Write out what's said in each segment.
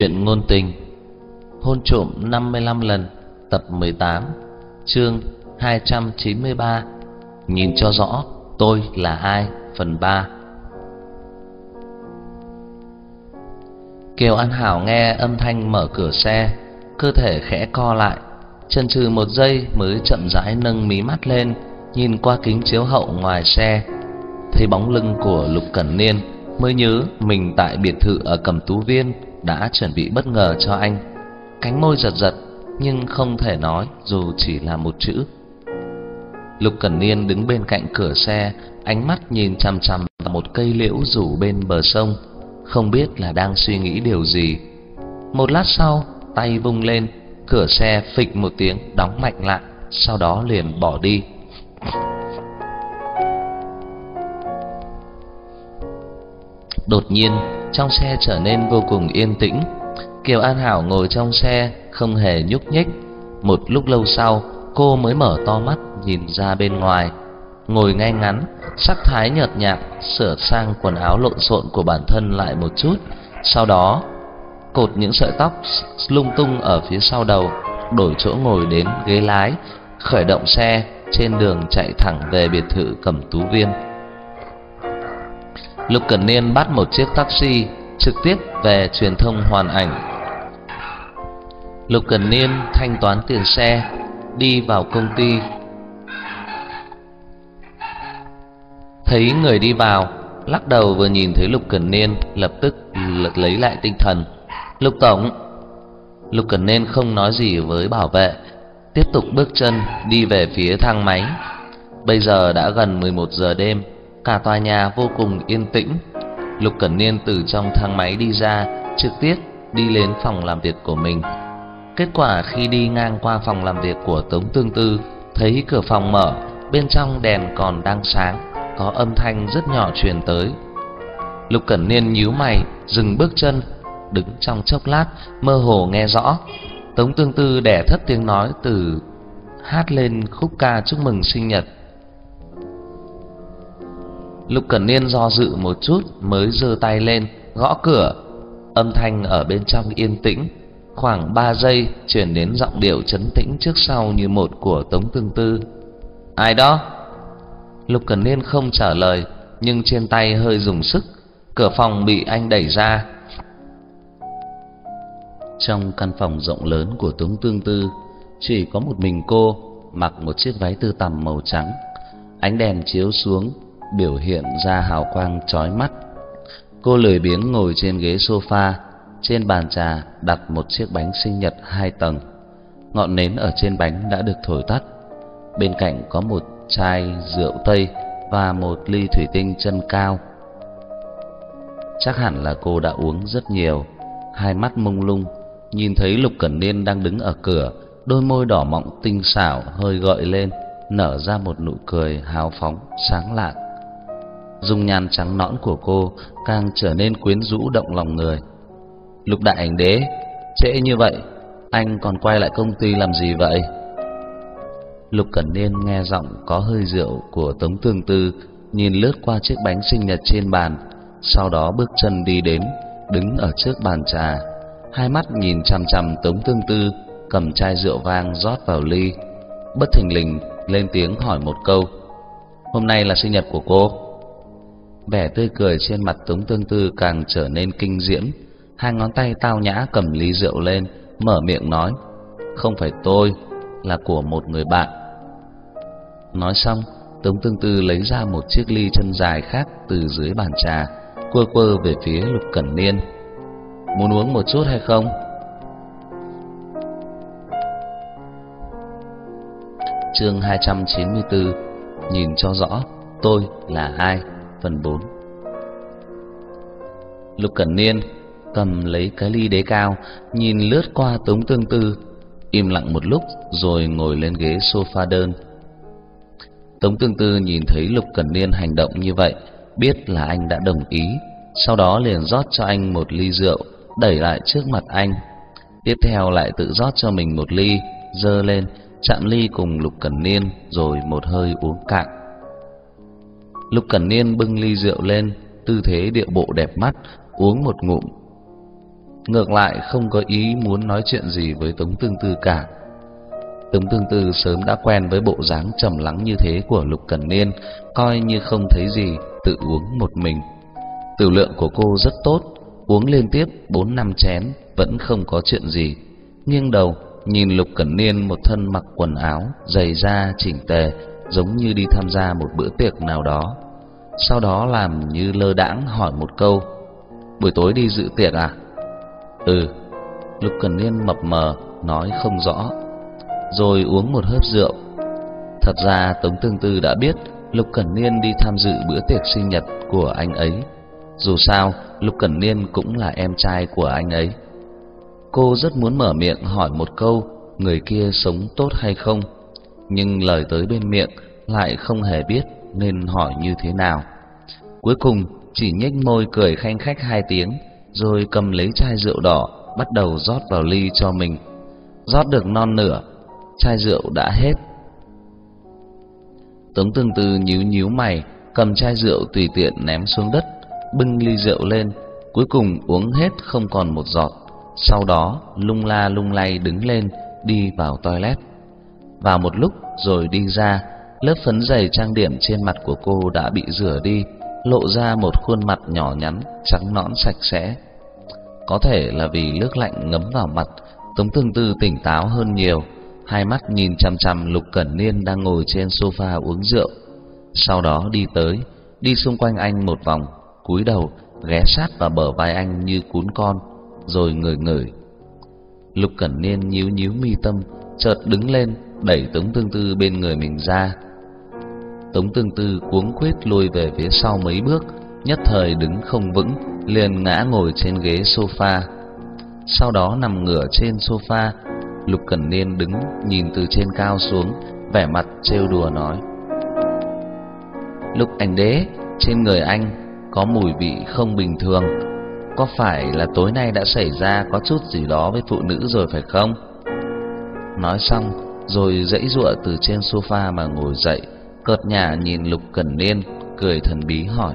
Chuyện ngôn tình. Hôn trộm 55 lần, Tập 18 Chương 293 Nhìn cho rõ tôi là ai, Phần 3 Kiều An Hảo nghe âm thanh mở cửa xe, Cơ thể khẽ co lại, Chần chừ một giây mới chậm rãi nâng mí mắt lên, Nhìn qua kính chiếu hậu ngoài xe. Thấy bóng lưng của Lục Cẩn Niên, Mới nhớ mình tại biệt thự ở Cẩm Tú Viên đã chuẩn bị bất ngờ cho anh. Cánh môi giật giật nhưng không thể nói dù chỉ là một chữ. Lục Cẩn Niên đứng bên cạnh cửa xe, ánh mắt nhìn chằm chằm vào một cây liễu rủ bên bờ sông, không biết là đang suy nghĩ điều gì. Một lát sau, tay vung lên, cửa xe phịch một tiếng đóng mạnh lại, sau đó liền bỏ đi. Đột nhiên, trong xe trở nên vô cùng yên tĩnh. Kiều An Hảo ngồi trong xe không hề nhúc nhích. Một lúc lâu sau, cô mới mở to mắt nhìn ra bên ngoài. Ngồi ngay ngắn, sắc thái nhợt nhạt, sửa sang quần áo lộn xộn của bản thân lại một chút, sau đó cột những sợi tóc lung tung ở phía sau đầu, đổi chỗ ngồi đến ghế lái, khởi động xe trên đường chạy thẳng về biệt thự Cẩm Tú Viên. Lục Cẩn Niên bắt một chiếc taxi trực tiếp về truyền thông hoàn ảnh. Lục Cẩn Niên thanh toán tiền xe, đi vào công ty. Thấy người đi vào, lắc đầu vừa nhìn thấy Lục Cẩn Niên, lập tức lật lấy lại tinh thần. "Lục tổng." Lục Cẩn Niên không nói gì với bảo vệ, tiếp tục bước chân đi về phía thang máy. Bây giờ đã gần 11 giờ đêm, Cả tòa nhà vô cùng yên tĩnh. Lục Cẩn Niên từ trong thang máy đi ra, trực tiếp đi lên phòng làm việc của mình. Kết quả khi đi ngang qua phòng làm việc của Tống Tương Tư, thấy cửa phòng mở, bên trong đèn còn đang sáng, có âm thanh rất nhỏ truyền tới. Lục Cẩn Niên nhíu mày, dừng bước chân, đứng trong chốc lát, mơ hồ nghe rõ. Tống Tương Tư đẻ thất tiếng nói từ hát lên khúc ca chúc mừng sinh nhật Lục Cẩn Niên do dự một chút mới giơ tay lên gõ cửa. Âm thanh ở bên trong yên tĩnh, khoảng 3 giây truyền đến giọng điệu trấn tĩnh trước sau như một của Tống Tương Tư. "Ai đó?" Lục Cẩn Niên không trả lời, nhưng trên tay hơi dùng sức, cửa phòng bị anh đẩy ra. Trong căn phòng rộng lớn của Tống Tương Tư, chỉ có một mình cô mặc một chiếc váy tơ tằm màu trắng. Ánh đèn chiếu xuống biểu hiện ra hào quang chói mắt. Cô lười biếng ngồi trên ghế sofa, trên bàn trà đặt một chiếc bánh sinh nhật hai tầng. Ngọn nến ở trên bánh đã được thổi tắt. Bên cạnh có một chai rượu tây và một ly thủy tinh chân cao. Chắc hẳn là cô đã uống rất nhiều, hai mắt mông lung, nhìn thấy Lục Cẩn Niên đang đứng ở cửa, đôi môi đỏ mọng tinh xảo hơi gợi lên, nở ra một nụ cười hào phóng sáng lạn dung nhan trắng nõn của cô càng trở nên quyến rũ động lòng người. Lục đại ảnh đế, trễ như vậy, anh còn quay lại công ty làm gì vậy? Lục Cẩn Niên nghe giọng có hơi rượu của Tống Tương Tư, nhìn lướt qua chiếc bánh sinh nhật trên bàn, sau đó bước chân đi đến, đứng ở trước bàn trà, hai mắt nhìn chằm chằm Tống Tương Tư, cầm chai rượu vang rót vào ly, bất thình lình lên tiếng hỏi một câu: "Hôm nay là sinh nhật của cô?" Vẻ tươi cười trên mặt Tống Tương Tư càng trở nên kinh diễm, hai ngón tay tao nhã cầm ly rượu lên, mở miệng nói: "Không phải tôi, là của một người bạn." Nói xong, Tống Tương Tư lấy ra một chiếc ly chân dài khác từ dưới bàn trà, quơ quơ về phía Lục Cẩn Niên. "Muốn uống một chút hay không?" Chương 294 Nhìn cho rõ tôi là ai Phần 4 Lục Cẩn Niên cầm lấy cái ly đế cao, nhìn lướt qua Tống Tương Tư, im lặng một lúc rồi ngồi lên ghế sofa đơn. Tống Tương Tư nhìn thấy Lục Cẩn Niên hành động như vậy, biết là anh đã đồng ý, sau đó liền rót cho anh một ly rượu, đẩy lại trước mặt anh. Tiếp theo lại tự rót cho mình một ly, dơ lên, chạm ly cùng Lục Cẩn Niên rồi một hơi uống cạn. Lục Cẩn Niên bưng ly rượu lên, tư thế điệu bộ đẹp mắt, uống một ngụm. ngược lại không có ý muốn nói chuyện gì với Tống Tương Tư cả. Tống Tương Tư sớm đã quen với bộ dáng trầm lắng như thế của Lục Cẩn Niên, coi như không thấy gì, tự uống một mình. Tử lượng của cô rất tốt, uống liên tiếp bốn năm chén vẫn không có chuyện gì. Nghiêng đầu nhìn Lục Cẩn Niên một thân mặc quần áo, dày da chỉnh tề, giống như đi tham gia một bữa tiệc nào đó. Sau đó làm như lơ đãng hỏi một câu: "Buổi tối đi dự tiệc à?" "Ừ." Lục Cẩn Niên mập mờ nói không rõ, rồi uống một hớp rượu. Thật ra Tống Tương Tư đã biết Lục Cẩn Niên đi tham dự bữa tiệc sinh nhật của anh ấy. Dù sao, Lục Cẩn Niên cũng là em trai của anh ấy. Cô rất muốn mở miệng hỏi một câu người kia sống tốt hay không, nhưng lời tới bên miệng lại không hề biết nên hỏi như thế nào. Cuối cùng chỉ nhếch môi cười khanh khách hai tiếng, rồi cầm lấy chai rượu đỏ bắt đầu rót vào ly cho mình. Rót được non nửa, chai rượu đã hết. Tống Tương Tư nhíu nhíu mày, cầm chai rượu tùy tiện ném xuống đất, bưng ly rượu lên, cuối cùng uống hết không còn một giọt. Sau đó lung la lung lay đứng lên, đi vào toilet. Vào một lúc rồi đi ra, lớp phấn dày trang điểm trên mặt của cô đã bị rửa đi, lộ ra một khuôn mặt nhỏ nhắn, trắng nõn sạch sẽ. Có thể là vì nước lạnh ngấm vào mặt, Tống Tương Tư tỉnh táo hơn nhiều, hai mắt nhìn chằm chằm Lục Cẩn Niên đang ngồi trên sofa uống rượu. Sau đó đi tới, đi xung quanh anh một vòng, cúi đầu ghé sát vào bờ vai anh như cún con, rồi ngửi ngửi. Lục Cẩn Niên nhíu nhíu mi tâm, chợt đứng lên, đẩy Tống Tương Tư bên người mình ra. Tống Tương Tư cuống quýt lùi về phía sau mấy bước, nhất thời đứng không vững, liền ngã ngồi trên ghế sofa. Sau đó nằm ngửa trên sofa, Lục Cẩn Niên đứng nhìn từ trên cao xuống, vẻ mặt trêu đùa nói: "Lục Anh Đế, trên người anh có mùi vị không bình thường, có phải là tối nay đã xảy ra có chút gì đó với phụ nữ rồi phải không?" Nói xong, rồi dãy dụa từ trên sofa mà ngồi dậy, cợt nhả nhìn Lục Cẩn Niên, cười thần bí hỏi: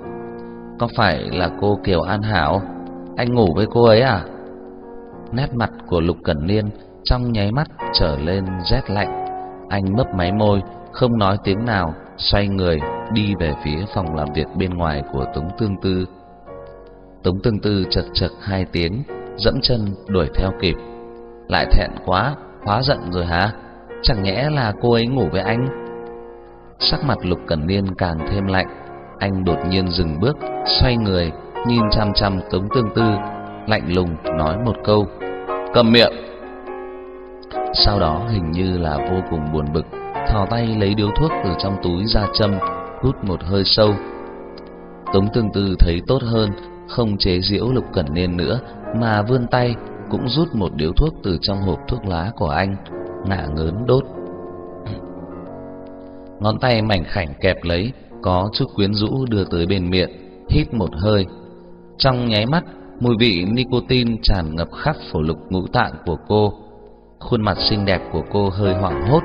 "Có phải là cô Kiều An Hảo? Anh ngủ với cô ấy à?" Nét mặt của Lục Cẩn Niên trong nháy mắt trở lên rét lạnh. Anh mấp máy môi, không nói tiếng nào, xoay người đi về phía phòng làm việc bên ngoài của Tống Tương Tư. Tống Tương Tư chật chật hai tiếng, dẫm chân đuổi theo kịp. Lại thẹn quá, hóa giận rồi hả? Chẳng nhẽ là cô ấy ngủ với anh? Sắc mặt Lục Cẩn Niên càng thêm lạnh, anh đột nhiên dừng bước, xoay người, nhìn chăm chăm Tống Tương Tư, lạnh lùng nói một câu: "Cầm miệng!" Sau đó hình như là vô cùng buồn bực, thò tay lấy điếu thuốc từ trong túi ra châm, hút một hơi sâu. Tống Tương Tư thấy tốt hơn, không chế giễu Lục Cẩn Niên nữa, mà vươn tay cũng rút một điếu thuốc từ trong hộp thuốc lá của anh, ngả ngớn đốt. Ngón tay mảnh khảnh kẹp lấy, có chút quyến rũ đưa tới bên miệng, hít một hơi. Trong nháy mắt, mùi vị nicotine tràn ngập khắp phổ lục ngũ tạng của cô Khuôn mặt xinh đẹp của cô hơi hoảng hốt,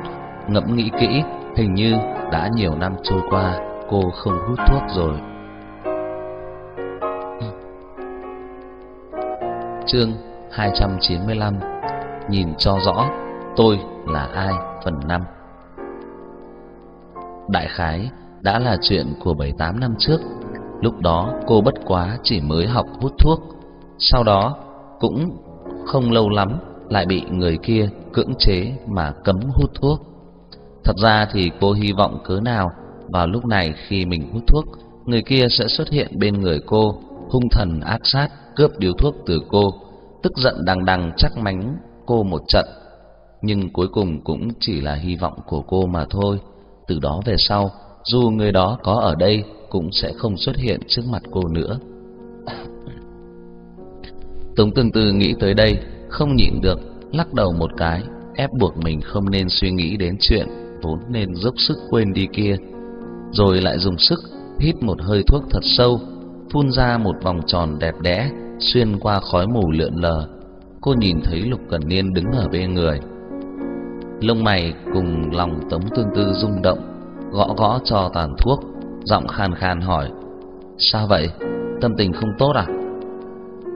ngẫm nghĩ kỹ, hình như đã nhiều năm trôi qua cô không hút thuốc rồi. Chương 295 Nhìn cho rõ tôi là ai phần 5 Đại khái đã là chuyện của 7-8 năm trước Lúc đó cô bất quá chỉ mới học hút thuốc Sau đó cũng không lâu lắm lại bị người kia cưỡng chế mà cấm hút thuốc. Thật ra thì cô hy vọng cớ nào vào lúc này khi mình hút thuốc, người kia sẽ xuất hiện bên người cô, hung thần ác sát cướp điếu thuốc từ cô, tức giận đằng đằng chắc mánh cô một trận. Nhưng cuối cùng cũng chỉ là hy vọng của cô mà thôi. Từ đó về sau, dù người đó có ở đây cũng sẽ không xuất hiện trước mặt cô nữa. Tống Tương Tư nghĩ tới đây, không nhịn được lắc đầu một cái, ép buộc mình không nên suy nghĩ đến chuyện vốn nên dốc sức quên đi kia. Rồi lại dùng sức hít một hơi thuốc thật sâu, phun ra một vòng tròn đẹp đẽ xuyên qua khói mù lượn lờ. Cô nhìn thấy Lục Cẩn Niên đứng ở bên người. Lông mày cùng lòng Tống Tương Tư rung động, gõ gõ cho tàn thuốc, giọng khan khan hỏi: "Sao vậy? Tâm tình không tốt à?"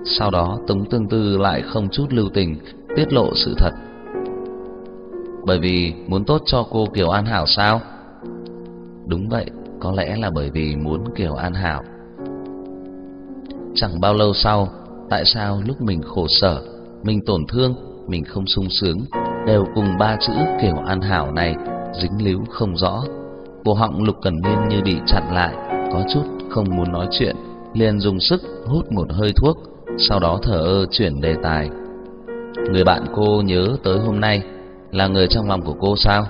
Sau đó Tống Tương Tư lại không chút lưu tình tiết lộ sự thật. Bởi vì muốn tốt cho cô Kiều An Hảo sao? Đúng vậy, có lẽ là bởi vì muốn Kiều An Hảo. Chẳng bao lâu sau, tại sao lúc mình khổ sở, mình tổn thương, mình không sung sướng, đều cùng ba chữ kiểu An Hảo này dính líu không rõ. Cổ họng Lục Cẩn Niên như bị chặn lại, có chút không muốn nói chuyện, liền dùng sức hút một hơi thuốc, sau đó thở ơ chuyển đề tài. Người bạn cô nhớ tới hôm nay là người trong lòng của cô sao?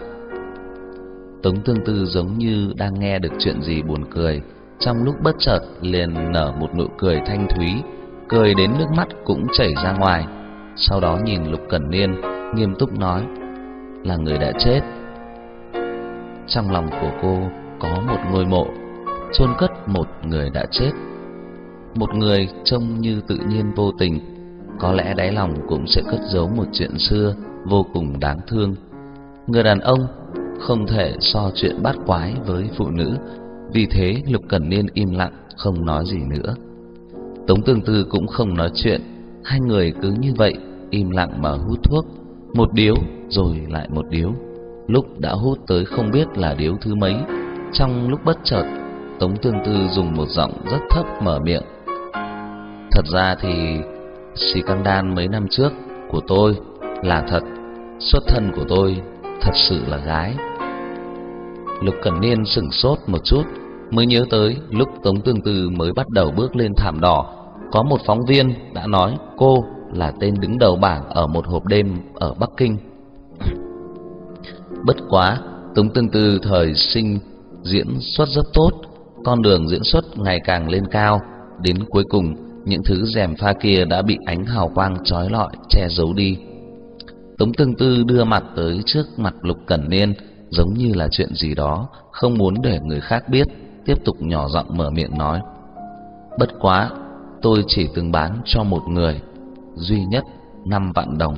Tống Tương Tư giống như đang nghe được chuyện gì buồn cười, trong lúc bất chợt liền nở một nụ cười thanh thúy, cười đến nước mắt cũng chảy ra ngoài. Sau đó nhìn Lục Cẩn Niên, nghiêm túc nói: "Là người đã chết." Trong lòng của cô có một ngôi mộ, chôn cất một người đã chết. Một người trông như tự nhiên vô tình, có lẽ đáy lòng cũng sẽ cất giấu một chuyện xưa vô cùng đáng thương. Người đàn ông không thể so chuyện bát quái với phụ nữ, vì thế Lục Cẩn Niên im lặng không nói gì nữa. Tống Tương Tư cũng không nói chuyện, hai người cứ như vậy im lặng mà hút thuốc, một điếu rồi lại một điếu. Lúc đã hút tới không biết là điếu thứ mấy, trong lúc bất chợt, Tống Tương Tư dùng một giọng rất thấp mở miệng. Thật ra thì xì căng đan mấy năm trước của tôi là thật, xuất thân của tôi thật sự là gái. Lục Cẩn Niên sững sốt một chút, mới nhớ tới lúc Tống Tương Tư mới bắt đầu bước lên thảm đỏ, có một phóng viên đã nói cô là tên đứng đầu bảng ở một hộp đêm ở Bắc Kinh. Bất quá, Tống Tương Tư thời sinh diễn xuất rất tốt, con đường diễn xuất ngày càng lên cao, đến cuối cùng những thứ rèm pha kia đã bị ánh hào quang chói lọi che giấu đi. Tống Tương Tư đưa mặt tới trước mặt Lục Cẩn Niên, giống như là chuyện gì đó không muốn để người khác biết, tiếp tục nhỏ giọng mở miệng nói: "Bất quá, tôi chỉ từng bán cho một người, duy nhất năm vạn đồng."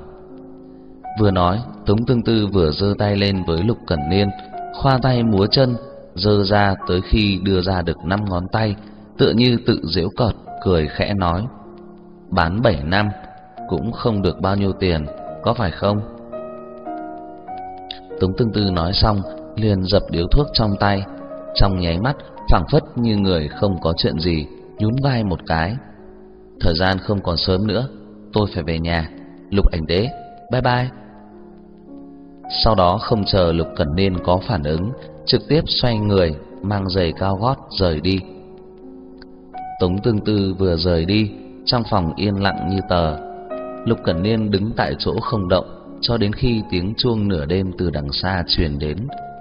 Vừa nói, Tống Tương Tư vừa giơ tay lên với Lục Cẩn Niên, khoa tay múa chân, giơ ra tới khi đưa ra được năm ngón tay, tựa như tự giễu cợt, cười khẽ nói: "Bán bảy năm cũng không được bao nhiêu tiền, có phải không?" Tống Tương Tư nói xong, liền dập điếu thuốc trong tay, trong nháy mắt phảng phất như người không có chuyện gì, nhún vai một cái. Thời gian không còn sớm nữa, tôi phải về nhà. Lục Ảnh Đế, bye bye. Sau đó không chờ Lục Cẩn Niên có phản ứng, trực tiếp xoay người, mang giày cao gót rời đi. Tống Tương Tư vừa rời đi, trong phòng yên lặng như tờ. Lục Cẩn Niên đứng tại chỗ không động, cho đến khi tiếng chuông nửa đêm từ đằng xa truyền đến,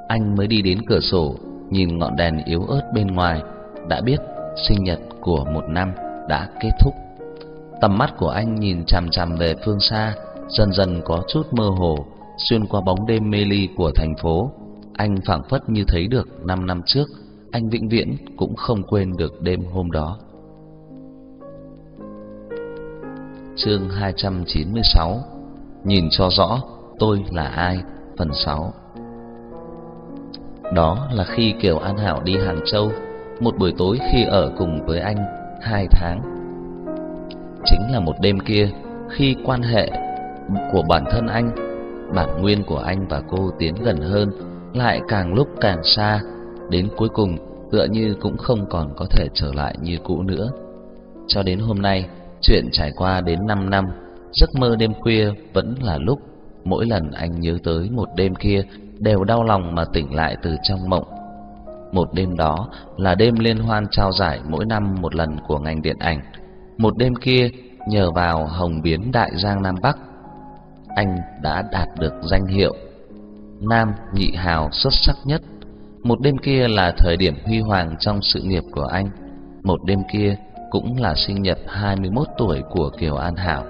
anh mới đi đến cửa sổ, nhìn ngọn đèn yếu ớt bên ngoài, đã biết sinh nhật của một năm đã kết thúc. Tầm mắt của anh nhìn chằm chằm về phương xa, dần dần có chút mơ hồ, xuyên qua bóng đêm mê ly của thành phố, anh phảng phất như thấy được năm năm trước, anh vĩnh viễn cũng không quên được đêm hôm đó. Chương 296 Nhìn cho rõ tôi là ai Phần 6 Đó là khi Kiều An Hảo đi Hàng Châu Một buổi tối khi ở cùng với anh hai tháng. Chính là một đêm kia Khi quan hệ của bản thân anh, Bản nguyên của anh và cô tiến gần hơn, Lại càng lúc càng xa, Đến cuối cùng tựa như cũng không còn có thể trở lại như cũ nữa Cho đến hôm nay, Chuyện trải qua đến 5 năm, Giấc mơ đêm khuya vẫn là lúc mỗi lần anh nhớ tới một đêm kia đều đau lòng mà tỉnh lại từ trong mộng. Một đêm đó là đêm liên hoan trao giải mỗi năm một lần của ngành điện ảnh. Một đêm kia nhờ vào hồng biến đại giang nam bắc, anh đã đạt được danh hiệu nam nhị hào xuất sắc nhất. Một đêm kia là thời điểm huy hoàng trong sự nghiệp của anh. Một đêm kia cũng là sinh nhật 21 tuổi của Kiều An Hảo.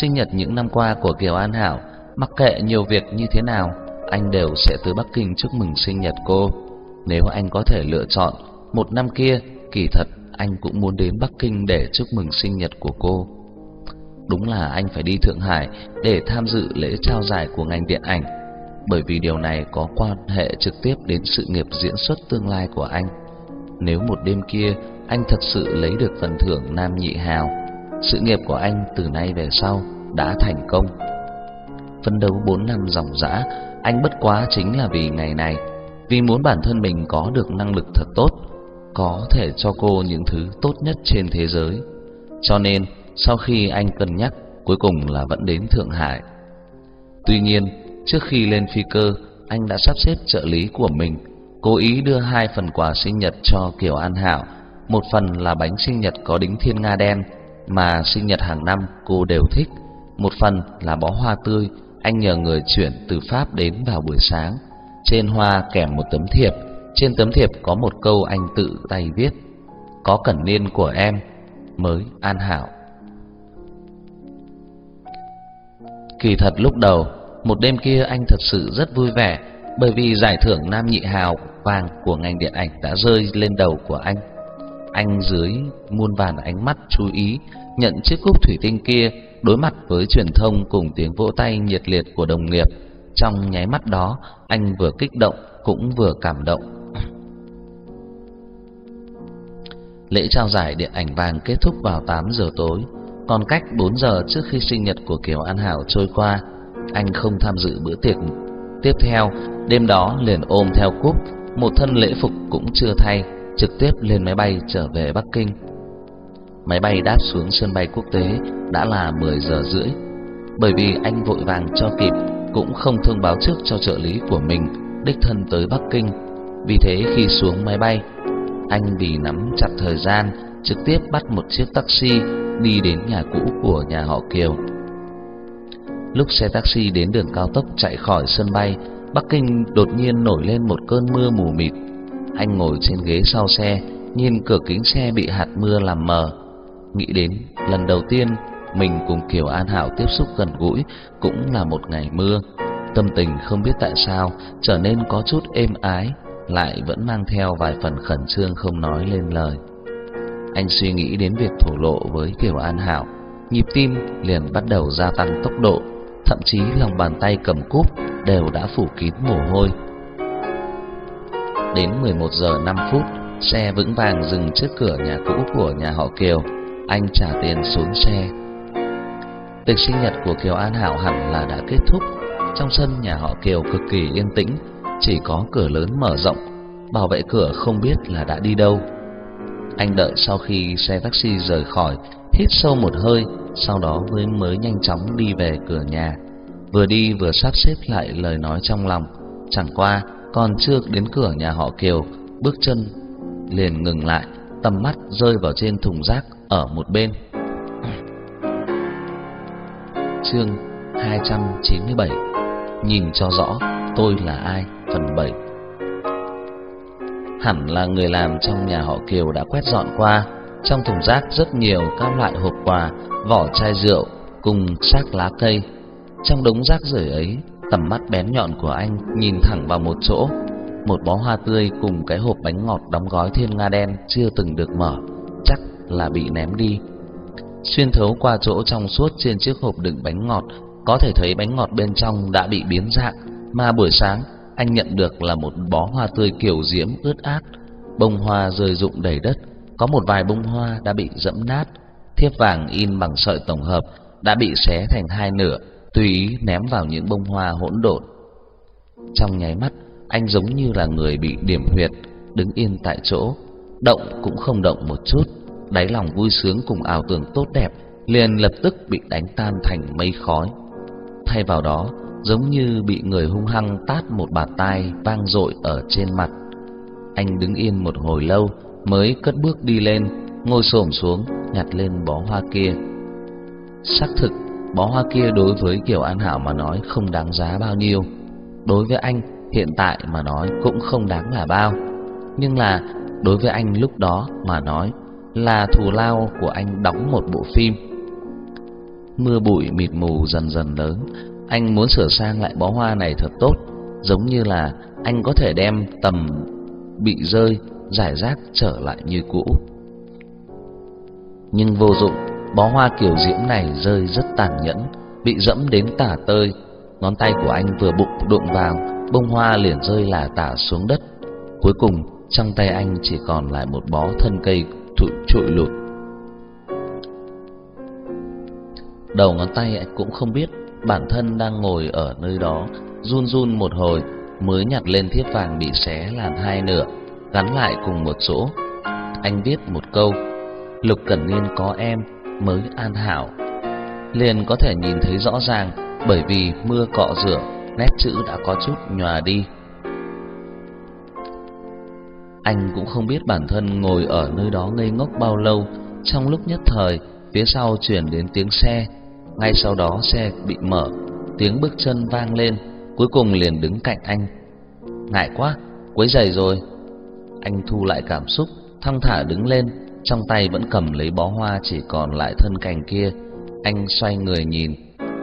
Sinh nhật những năm qua của Kiều An Hảo, mặc kệ nhiều việc như thế nào, anh đều sẽ tới Bắc Kinh chúc mừng sinh nhật cô. Nếu anh có thể lựa chọn, một năm kia, kỳ thật anh cũng muốn đến Bắc Kinh để chúc mừng sinh nhật của cô. Đúng là anh phải đi Thượng Hải để tham dự lễ trao giải của ngành điện ảnh, bởi vì điều này có quan hệ trực tiếp đến sự nghiệp diễn xuất tương lai của anh. Nếu một đêm kia anh thật sự lấy được phần thưởng nam nhị hào, sự nghiệp của anh từ nay về sau đã thành công. Phấn đấu 4 năm dòng dã, anh bất quá chính là vì ngày này, vì muốn bản thân mình có được năng lực thật tốt, có thể cho cô những thứ tốt nhất trên thế giới. Cho nên, sau khi anh cân nhắc, cuối cùng là vẫn đến Thượng Hải. Tuy nhiên, trước khi lên phi cơ, anh đã sắp xếp trợ lý của mình cố ý đưa hai phần quà sinh nhật cho Kiều An Hảo, một phần là bánh sinh nhật có đính thiên nga đen mà sinh nhật hàng năm cô đều thích, một phần là bó hoa tươi anh nhờ người chuyển từ Pháp đến vào buổi sáng. Trên hoa kèm một tấm thiệp, trên tấm thiệp có một câu anh tự tay viết: "Có cẩn niên của em mới an hảo." Kỳ thật lúc đầu, một đêm kia anh thật sự rất vui vẻ, bởi vì giải thưởng nam nhị hào vàng của ngành điện ảnh đã rơi lên đầu của anh. Anh dưới muôn vàn ánh mắt chú ý nhận chiếc cúp thủy tinh kia, đối mặt với truyền thông cùng tiếng vỗ tay nhiệt liệt của đồng nghiệp. Trong nháy mắt đó, anh vừa kích động cũng vừa cảm động. Lễ trao giải điện ảnh vàng kết thúc vào 8 giờ tối, còn cách 4 giờ trước khi sinh nhật của Kiều An Hảo trôi qua, anh không tham dự bữa tiệc. Tiếp theo, đêm đó liền ôm theo cúp, một thân lễ phục cũng chưa thay, trực tiếp lên máy bay trở về Bắc Kinh. Máy bay đáp xuống sân bay quốc tế đã là 10 giờ rưỡi. Bởi vì anh vội vàng cho kịp, cũng không thông báo trước cho trợ lý của mình đích thân tới Bắc Kinh. Vì thế khi xuống máy bay, anh vì nắm chặt thời gian, trực tiếp bắt một chiếc taxi đi đến nhà cũ của nhà họ Kiều. Lúc xe taxi đến đường cao tốc chạy khỏi sân bay, Bắc Kinh đột nhiên nổi lên một cơn mưa mù mịt. Anh ngồi trên ghế sau xe, nhìn cửa kính xe bị hạt mưa làm mờ. Nghĩ đến lần đầu tiên mình cùng Kiều An Hảo tiếp xúc gần gũi cũng là một ngày mưa. Tâm tình không biết tại sao trở nên có chút êm ái, lại vẫn mang theo vài phần khẩn trương không nói lên lời. Anh suy nghĩ đến việc thổ lộ với Kiều An Hảo, nhịp tim liền bắt đầu gia tăng tốc độ, thậm chí lòng bàn tay cầm cúp đều đã phủ kín mồ hôi. Đến 11 giờ 5 phút, xe vững vàng dừng trước cửa nhà cũ của nhà họ Kiều. Anh trả tiền xuống xe. Tiệc sinh nhật của Kiều An Hảo hẳn là đã kết thúc. Trong sân nhà họ Kiều cực kỳ yên tĩnh, chỉ có cửa lớn mở rộng, bảo vệ cửa không biết là đã đi đâu. Anh đợi sau khi xe taxi rời khỏi, hít sâu một hơi, sau đó mới mới nhanh chóng đi về cửa nhà. Vừa đi vừa sắp xếp lại lời nói trong lòng, chẳng qua còn chưa đến cửa nhà họ Kiều, bước chân liền ngừng lại, tầm mắt rơi vào trên thùng rác ở một bên. Chương 297 Nhìn cho rõ tôi là ai phần 7 Hẳn là người làm trong nhà họ Kiều đã quét dọn qua Trong thùng rác rất nhiều các loại hộp quà, vỏ chai rượu cùng xác lá cây. Trong đống rác rưởi ấy, tầm mắt bén nhọn của anh nhìn thẳng vào một chỗ Một bó hoa tươi cùng cái hộp bánh ngọt đóng gói thiên nga đen chưa từng được mở Chắc là bị ném đi. Xuyên thấu qua chỗ trong suốt trên chiếc hộp đựng bánh ngọt Có thể thấy bánh ngọt bên trong đã bị biến dạng Mà buổi sáng anh nhận được là một bó hoa tươi kiểu diễm ướt át. Bông hoa rơi rụng đầy đất. Có một vài bông hoa đã bị dẫm nát. Thiếp vàng in bằng sợi tổng hợp Đã bị xé thành hai nửa Tùy ý ném vào những bông hoa hỗn độn. Trong nháy mắt Anh giống như là người bị điểm huyệt Đứng yên tại chỗ. Động cũng không động một chút. Đáy lòng vui sướng cùng ảo tưởng tốt đẹp liền lập tức bị đánh tan thành mây khói. Thay vào đó, giống như bị người hung hăng tát một bạt tai vang dội ở trên mặt. Anh đứng yên một hồi lâu mới cất bước đi lên, ngồi xổm xuống nhặt lên bó hoa kia. Xác thực, bó hoa kia đối với Kiều An Hảo mà nói không đáng giá bao nhiêu. Đối với anh, hiện tại mà nói cũng không đáng là bao. Nhưng là đối với anh lúc đó mà nói là thù lao của anh đóng một bộ phim. Mưa bụi mịt mù dần dần lớn, anh muốn sửa sang lại bó hoa này thật tốt, giống như là anh có thể đem tầm bị rơi giải rác trở lại như cũ. Nhưng vô dụng, bó hoa kiểu diễm này rơi rất tàn nhẫn, bị dẫm đến tả tơi, ngón tay của anh vừa bụng đụng vào, bông hoa liền rơi là tả xuống đất. Cuối cùng, trong tay anh chỉ còn lại một bó thân cây thụi trụi lụt. Đầu ngón tay anh cũng không biết bản thân đang ngồi ở nơi đó, run run một hồi mới nhặt lên thiếp vàng bị xé làm hai nửa, gắn lại cùng một chỗ. Anh viết một câu: Lục Cẩn Niên có em mới an hảo. Liền có thể nhìn thấy rõ ràng bởi vì mưa cọ rửa, nét chữ đã có chút nhòa đi. Anh cũng không biết bản thân ngồi ở nơi đó ngây ngốc bao lâu, trong lúc nhất thời, phía sau chuyển đến tiếng xe, ngay sau đó xe bị mở, tiếng bước chân vang lên, cuối cùng liền đứng cạnh anh. Ngại quá, quấy rầy rồi. Anh thu lại cảm xúc, thong thả đứng lên, trong tay vẫn cầm lấy bó hoa chỉ còn lại thân cành kia. Anh xoay người nhìn,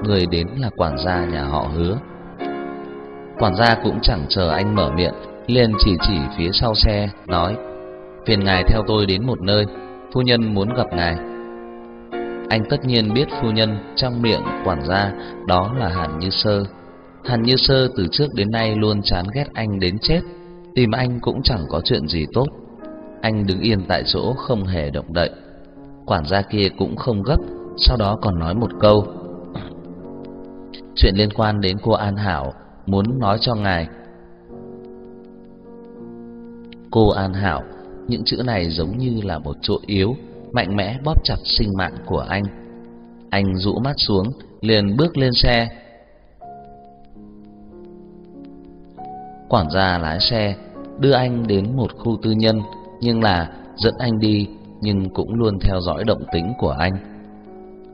người đến là quản gia nhà họ Hứa. Quản gia cũng chẳng chờ anh mở miệng, liền chỉ chỉ phía sau xe, nói: "Phiền ngài theo tôi đến một nơi, phu nhân muốn gặp ngài." Anh tất nhiên biết phu nhân trong miệng quản gia đó là Hàn Như Sơ. Hàn Như Sơ từ trước đến nay luôn chán ghét anh đến chết, tìm anh cũng chẳng có chuyện gì tốt. Anh đứng yên tại chỗ không hề động đậy. Quản gia kia cũng không gấp, sau đó còn nói một câu: "Chuyện liên quan đến cô An Hảo, muốn nói cho ngài." Cô An Hảo, những chữ này giống như là một chỗ yếu mạnh mẽ bóp chặt sinh mạng của anh. Anh rũ mắt xuống, liền bước lên xe. Quản gia lái xe đưa anh đến một khu tư nhân, nhưng là dẫn anh đi nhưng cũng luôn theo dõi động tĩnh của anh.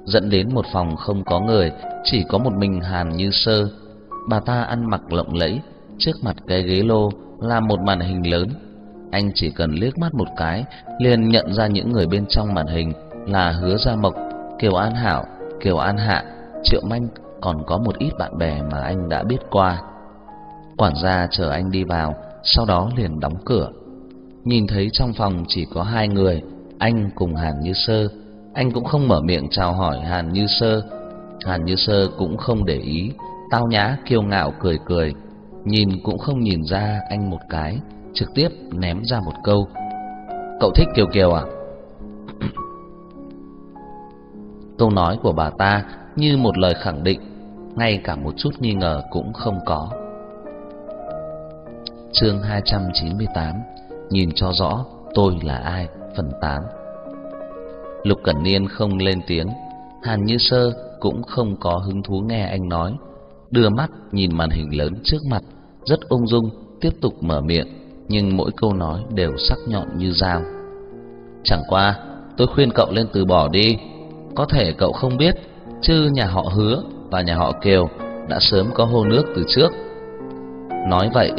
Dẫn đến một phòng không có người, chỉ có một mình Hàn Như Sơ. Bà ta ăn mặc lộng lẫy, trước mặt cái ghế lô là một màn hình lớn anh chỉ cần liếc mắt một cái liền nhận ra những người bên trong màn hình là Hứa Gia Mộc, Kiều An Hảo, Kiều An Hạ, Triệu Manh, còn có một ít bạn bè mà anh đã biết qua. Quản gia chờ anh đi vào, sau đó liền đóng cửa. Nhìn thấy trong phòng chỉ có hai người, anh cùng Hàn Như Sơ, anh cũng không mở miệng chào hỏi Hàn Như Sơ. Hàn Như Sơ cũng không để ý, tao nhã kiêu ngạo cười cười, nhìn cũng không nhìn ra anh một cái trực tiếp ném ra một câu. Cậu thích kiều kiều à? Câu nói của bà ta như một lời khẳng định, ngay cả một chút nghi ngờ cũng không có. Chương 298 nhìn cho rõ tôi là ai, phần 8 lục cẩn niên không lên tiếng, hàn như sơ cũng không có hứng thú nghe anh nói. Đưa mắt nhìn màn hình lớn trước mặt, rất ung dung, tiếp tục mở miệng nhưng mỗi câu nói đều sắc nhọn như dao. Chẳng qua, tôi khuyên cậu lên từ bỏ đi. Có thể cậu không biết, chứ nhà họ Hứa và nhà họ Kiều đã sớm có hôn nước từ trước. Nói vậy,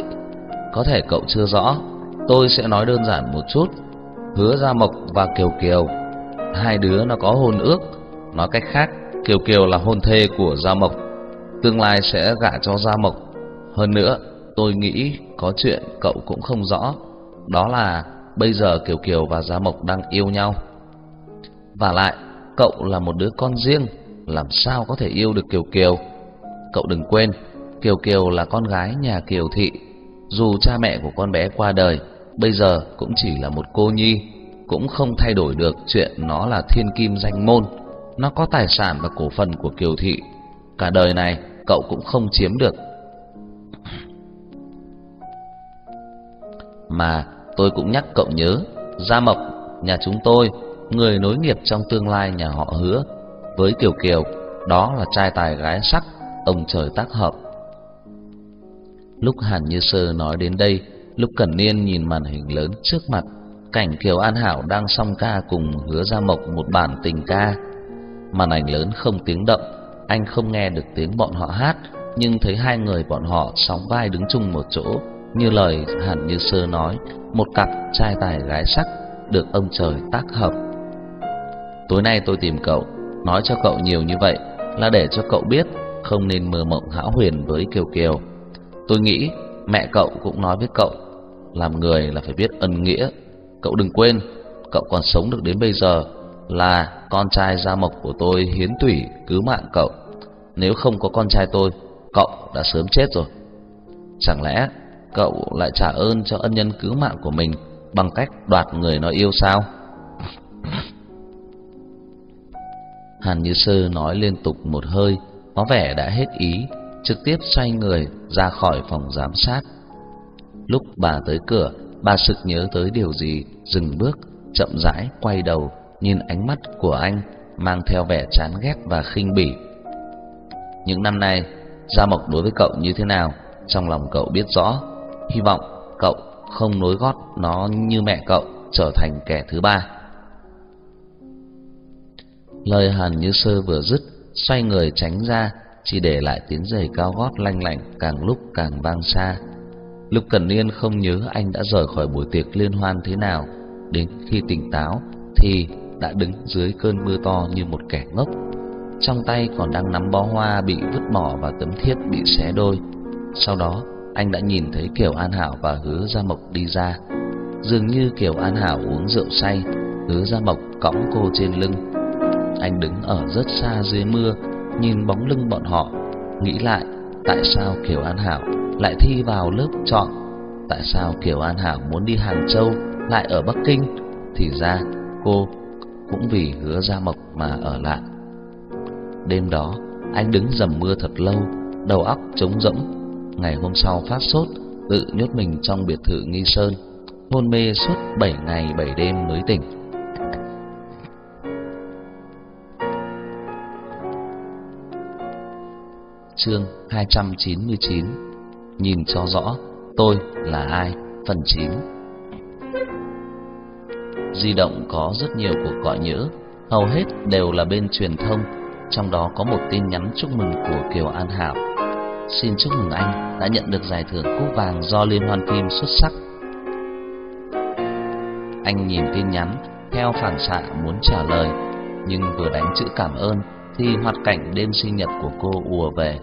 có thể cậu chưa rõ, tôi sẽ nói đơn giản một chút. Hứa Gia Mộc và Kiều Kiều, hai đứa nó có hôn ước. Nói cách khác, Kiều Kiều là hôn thê của Gia Mộc, tương lai sẽ gả cho Gia Mộc. Hơn nữa, tôi nghĩ có chuyện cậu cũng không rõ, đó là bây giờ Kiều Kiều và Gia Mộc đang yêu nhau. Và lại, cậu là một đứa con riêng, làm sao có thể yêu được Kiều Kiều? Cậu đừng quên, Kiều Kiều là con gái nhà Kiều thị, dù cha mẹ của con bé qua đời, bây giờ cũng chỉ là một cô nhi, cũng không thay đổi được chuyện nó là thiên kim danh môn, nó có tài sản và cổ phần của Kiều thị, cả đời này cậu cũng không chiếm được. Mà tôi cũng nhắc cậu nhớ, Gia Mộc, nhà chúng tôi, người nối nghiệp trong tương lai nhà họ hứa. Với Kiều Kiều, đó là trai tài gái sắc, ông trời tác hợp. Lúc Hàn Như Sơ nói đến đây, lúc Cẩn Niên nhìn màn hình lớn trước mặt, cảnh Kiều An Hảo đang song ca cùng Hứa Gia Mộc một bản tình ca. Màn ảnh lớn không tiếng động, anh không nghe được tiếng bọn họ hát, nhưng thấy hai người bọn họ sóng vai đứng chung một chỗ, như lời hẳn Như Sơ nói, một cặp trai tài gái sắc được ông trời tác hợp. Tối nay tôi tìm cậu, nói cho cậu nhiều như vậy là để cho cậu biết không nên mơ mộng hão huyền với Kiều Kiều. Tôi nghĩ mẹ cậu cũng nói với cậu, làm người là phải biết ân nghĩa. Cậu đừng quên, cậu còn sống được đến bây giờ là con trai gia mộc của tôi hiến tủy cứu mạng cậu. Nếu không có con trai tôi, cậu đã sớm chết rồi. Chẳng lẽ cậu lại trả ơn cho ân nhân cứu mạng của mình bằng cách đoạt người nó yêu sao? Hàn Như Sơ nói liên tục một hơi, có vẻ đã hết ý, trực tiếp xoay người ra khỏi phòng giám sát. Lúc bà tới cửa, bà sực nhớ tới điều gì, dừng bước, chậm rãi quay đầu, nhìn ánh mắt của anh mang theo vẻ chán ghét và khinh bỉ. Những năm nay, Gia Mộc đối với cậu như thế nào, trong lòng cậu biết rõ, hy vọng cậu không nối gót nó như mẹ cậu trở thành kẻ thứ ba. Lời Hàn Như Sơ vừa dứt, xoay người tránh ra, chỉ để lại tiếng giày cao gót lanh lảnh càng lúc càng vang xa. Lục Cẩn Niên không nhớ anh đã rời khỏi buổi tiệc liên hoan thế nào, đến khi tỉnh táo thì đã đứng dưới cơn mưa to như một kẻ ngốc. Trong tay còn đang nắm bó hoa bị vứt bỏ và tấm thiếp bị xé đôi. Sau đó, anh đã nhìn thấy Kiều An Hảo và Hứa Gia Mộc đi ra. Dường như Kiều An Hảo uống rượu say, Hứa Gia Mộc cõng cô trên lưng. Anh đứng ở rất xa dưới mưa, nhìn bóng lưng bọn họ, nghĩ lại tại sao Kiều An Hảo lại thi vào lớp chọn, tại sao Kiều An Hảo muốn đi Hàng Châu lại ở Bắc Kinh, thì ra cô cũng vì Hứa Gia Mộc mà ở lại. Đêm đó, anh đứng dầm mưa thật lâu, đầu óc trống rỗng. Ngày hôm sau phát sốt, tự nhốt mình trong biệt thự Nghi Sơn, hôn mê suốt 7 ngày 7 đêm mới tỉnh. Chương 299 Nhìn cho rõ, tôi là ai? Phần 9 Di động có rất nhiều cuộc gọi nhỡ, hầu hết đều là bên truyền thông, trong đó có một tin nhắn chúc mừng của Kiều An Hảo. Xin chúc mừng anh đã nhận được giải thưởng cúp vàng do liên hoan phim xuất sắc. Anh nhìn tin nhắn, theo phản xạ muốn trả lời, nhưng vừa đánh chữ cảm ơn thì hoạt cảnh đêm sinh nhật của cô ùa về.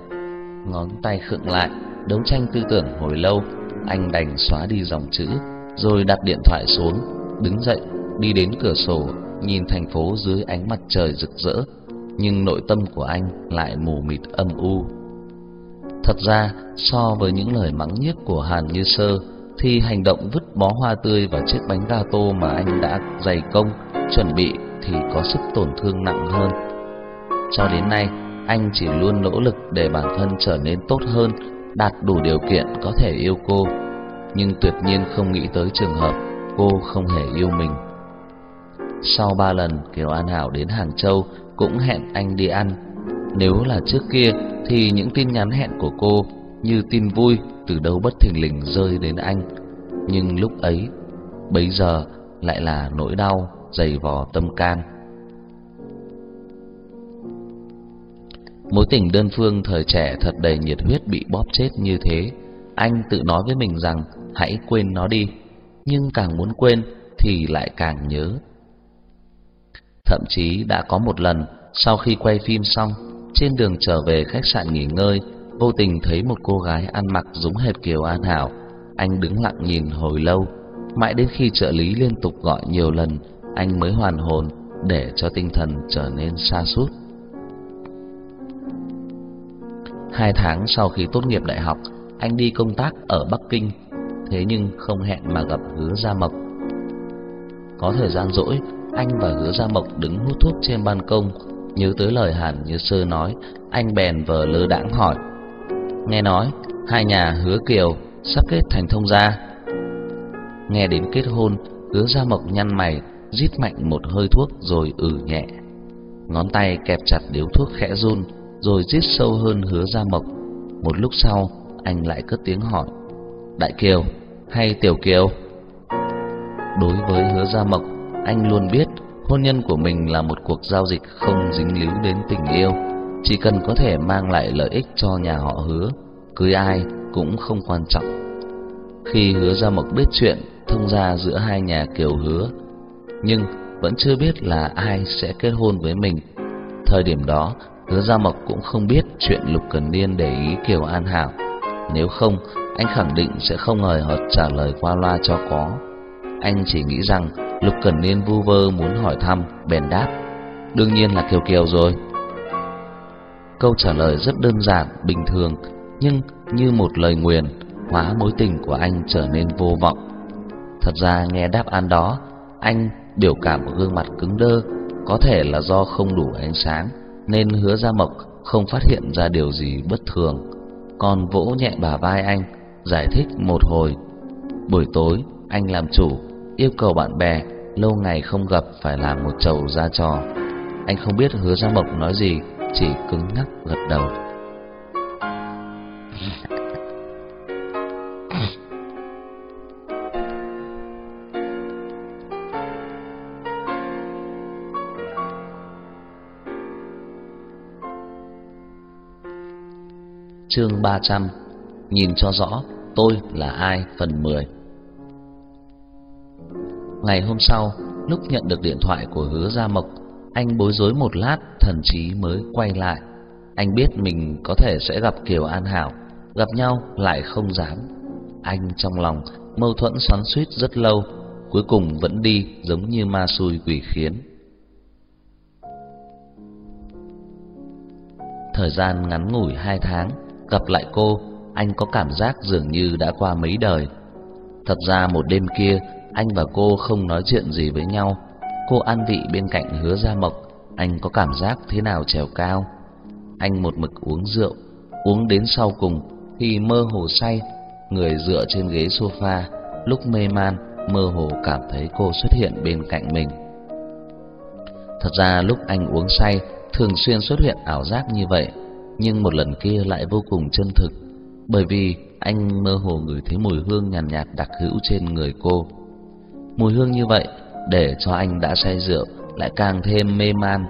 Ngón tay khựng lại, đấu tranh tư tưởng hồi lâu, anh đành xóa đi dòng chữ, rồi đặt điện thoại xuống, đứng dậy, đi đến cửa sổ, nhìn thành phố dưới ánh mặt trời rực rỡ, nhưng nội tâm của anh lại mù mịt âm u. Thật ra, so với những lời mắng nhiếc của Hàn Như Sơ, thì hành động vứt bó hoa tươi và chiếc bánh gato mà anh đã dày công chuẩn bị thì có sức tổn thương nặng hơn. Cho đến nay, anh chỉ luôn nỗ lực để bản thân trở nên tốt hơn, đạt đủ điều kiện có thể yêu cô, nhưng tuyệt nhiên không nghĩ tới trường hợp cô không hề yêu mình. Sau ba lần Kiều An Hảo đến Hàng Châu cũng hẹn anh đi ăn. Nếu là trước kia thì những tin nhắn hẹn của cô như tin vui từ đâu bất thình lình rơi đến anh. Nhưng lúc ấy, bấy giờ lại là nỗi đau dày vò tâm can. Mối tình đơn phương thời trẻ thật đầy nhiệt huyết bị bóp chết như thế, anh tự nói với mình rằng hãy quên nó đi, nhưng càng muốn quên thì lại càng nhớ. Thậm chí đã có một lần sau khi quay phim xong, trên đường trở về khách sạn nghỉ ngơi, vô tình thấy một cô gái ăn mặc giống hệt Kiều An Hảo. Anh đứng lặng nhìn hồi lâu, mãi đến khi trợ lý liên tục gọi nhiều lần, anh mới hoàn hồn để cho tinh thần trở nên xa sút Hai tháng sau khi tốt nghiệp đại học, anh đi công tác ở Bắc Kinh, thế nhưng không hẹn mà gặp Hứa Gia Mộc. Có thời gian rỗi, anh và Hứa Gia Mộc đứng hút thuốc trên ban công, nhớ tới lời Hàn Như Sơ nói, anh bèn vờ lơ đãng hỏi: "Nghe nói hai nhà Hứa Kiều sắp kết thành thông gia?" Nghe đến kết hôn, Hứa Gia Mộc nhăn mày, rít mạnh một hơi thuốc rồi ử ừ nhẹ. Ngón tay kẹp chặt điếu thuốc khẽ run, rồi rít sâu hơn Hứa Gia Mộc. Một lúc sau, anh lại cất tiếng hỏi: "Đại Kiều hay Tiểu Kiều?" Đối với Hứa Gia Mộc, anh luôn biết hôn nhân của mình là một cuộc giao dịch không dính líu đến tình yêu, chỉ cần có thể mang lại lợi ích cho nhà họ Hứa, cưới ai cũng không quan trọng. Khi Hứa Gia Mộc biết chuyện thông gia giữa hai nhà Kiều Hứa, nhưng vẫn chưa biết là ai sẽ kết hôn với mình. Thời điểm đó, Hứa Gia Mộc cũng không biết chuyện Lục Cần Niên để ý Kiều An Hảo. Nếu không, anh khẳng định sẽ không hời hợt trả lời qua loa cho có. Anh chỉ nghĩ rằng Lục Cẩn Niên vu vơ muốn hỏi thăm, bèn đáp, đương nhiên là Kiều Kiều rồi. Câu trả lời rất đơn giản, bình thường, nhưng như một lời nguyền, hóa mối tình của anh trở nên vô vọng. Thật ra nghe đáp án đó, anh biểu cảm của gương mặt cứng đơ, Có thể là do không đủ ánh sáng nên Hứa Gia Mộc không phát hiện ra điều gì bất thường, còn vỗ nhẹ bả vai anh, giải thích một hồi. Buổi tối, anh làm chủ, yêu cầu bạn bè lâu ngày không gặp phải làm một chầu ra trò. Anh không biết Hứa Gia Mộc nói gì, chỉ cứng ngắc gật đầu. Chương 300 Nhìn cho rõ tôi là ai phần 10 Ngày hôm sau, lúc nhận được điện thoại của Hứa Gia Mộc, anh bối rối một lát, thần trí mới quay lại. Anh biết mình có thể sẽ gặp Kiều An Hảo, gặp nhau lại không dám. Anh trong lòng mâu thuẫn xoắn xuýt rất lâu, cuối cùng vẫn đi giống như ma xui quỷ khiến. Thời gian ngắn ngủi hai tháng, gặp lại cô, anh có cảm giác dường như đã qua mấy đời. Thật ra một đêm kia, anh và cô không nói chuyện gì với nhau. Cô an vị bên cạnh Hứa Gia Mộc, anh có cảm giác thế nào trèo cao. Anh một mực uống rượu, uống đến sau cùng thì mơ hồ say, người dựa trên ghế sofa, lúc mê man mơ hồ cảm thấy cô xuất hiện bên cạnh mình. Thật ra lúc anh uống say thường xuyên xuất hiện ảo giác như vậy, nhưng một lần kia lại vô cùng chân thực, bởi vì anh mơ hồ ngửi thấy mùi hương nhàn nhạt, nhạt đặc hữu trên người cô. Mùi hương như vậy để cho anh đã say rượu lại càng thêm mê man,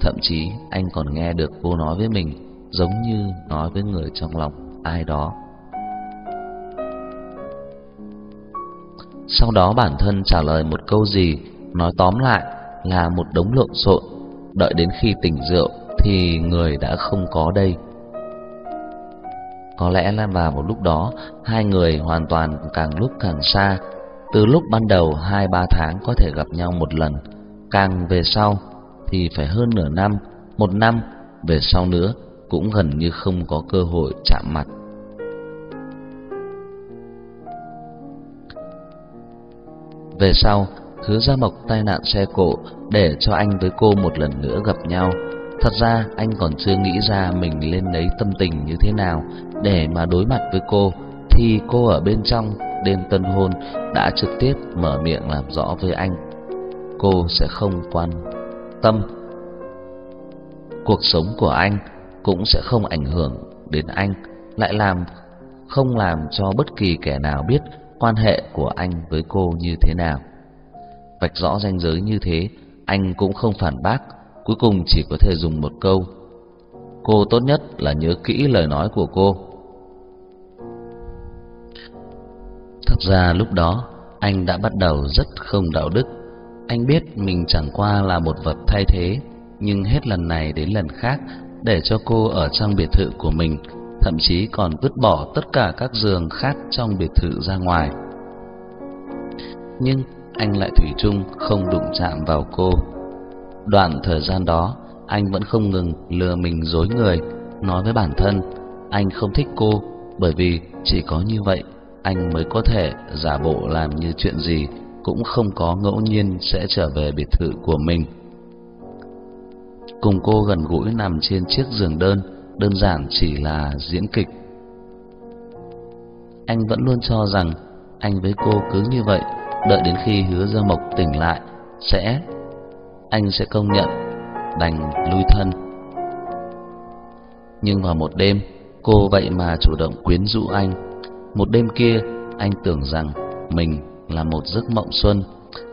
thậm chí anh còn nghe được cô nói với mình giống như nói với người trong lòng ai đó. Sau đó bản thân trả lời một câu gì, nói tóm lại là một đống lộn xộn, đợi đến khi tỉnh rượu thì người đã không có đây. Có lẽ là vào một lúc đó, hai người hoàn toàn càng lúc càng xa, từ lúc ban đầu hai ba tháng có thể gặp nhau một lần, càng về sau thì phải hơn nửa năm, một năm, về sau nữa cũng gần như không có cơ hội chạm mặt. Về sau, Hứa Gia Mộc tai nạn xe cộ để cho anh với cô một lần nữa gặp nhau. Thật ra anh còn chưa nghĩ ra mình lên lấy tâm tình như thế nào để mà đối mặt với cô thì cô ở bên trong đêm tân hôn đã trực tiếp mở miệng làm rõ với anh. Cô sẽ không quan tâm. Cuộc sống của anh cũng sẽ không ảnh hưởng đến anh, lại làm không làm cho bất kỳ kẻ nào biết quan hệ của anh với cô như thế nào. Vạch rõ ranh giới như thế, anh cũng không phản bác, cuối cùng chỉ có thể dùng một câu. Cô tốt nhất là nhớ kỹ lời nói của cô. Thật ra lúc đó anh đã bắt đầu rất không đạo đức. Anh biết mình chẳng qua là một vật thay thế, nhưng hết lần này đến lần khác để cho cô ở trong biệt thự của mình, thậm chí còn vứt bỏ tất cả các giường khác trong biệt thự ra ngoài. Nhưng anh lại thủy chung không đụng chạm vào cô. Đoạn thời gian đó, anh vẫn không ngừng lừa mình dối người, nói với bản thân anh không thích cô bởi vì chỉ có như vậy anh mới có thể giả bộ làm như chuyện gì cũng không có ngẫu nhiên sẽ trở về biệt thự của mình. Cùng cô gần gũi nằm trên chiếc giường đơn, đơn giản chỉ là diễn kịch. Anh vẫn luôn cho rằng anh với cô cứ như vậy, đợi đến khi Hứa gia Mộc tỉnh lại sẽ anh sẽ công nhận, đành lui thân. Nhưng vào một đêm, cô vậy mà chủ động quyến rũ anh một đêm kia, anh tưởng rằng mình là một giấc mộng xuân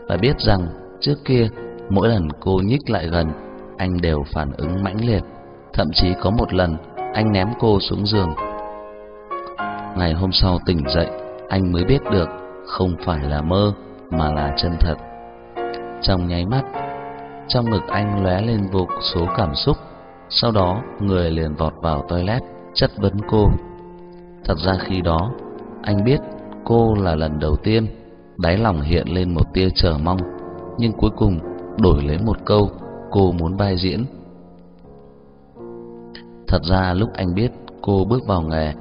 và biết rằng trước kia mỗi lần cô nhích lại gần, anh đều phản ứng mãnh liệt, thậm chí có một lần anh ném cô xuống giường. Ngày hôm sau tỉnh dậy, anh mới biết được không phải là mơ mà là chân thật. Trong nháy mắt, trong ngực anh lóe lên vô số cảm xúc, sau đó người liền vọt vào toilet chất vấn cô. Thật ra khi đó anh biết cô là lần đầu tiên, đáy lòng hiện lên một tia chờ mong, nhưng cuối cùng đổi lấy một câu cô muốn vai diễn. Thật ra lúc anh biết cô bước vào nghề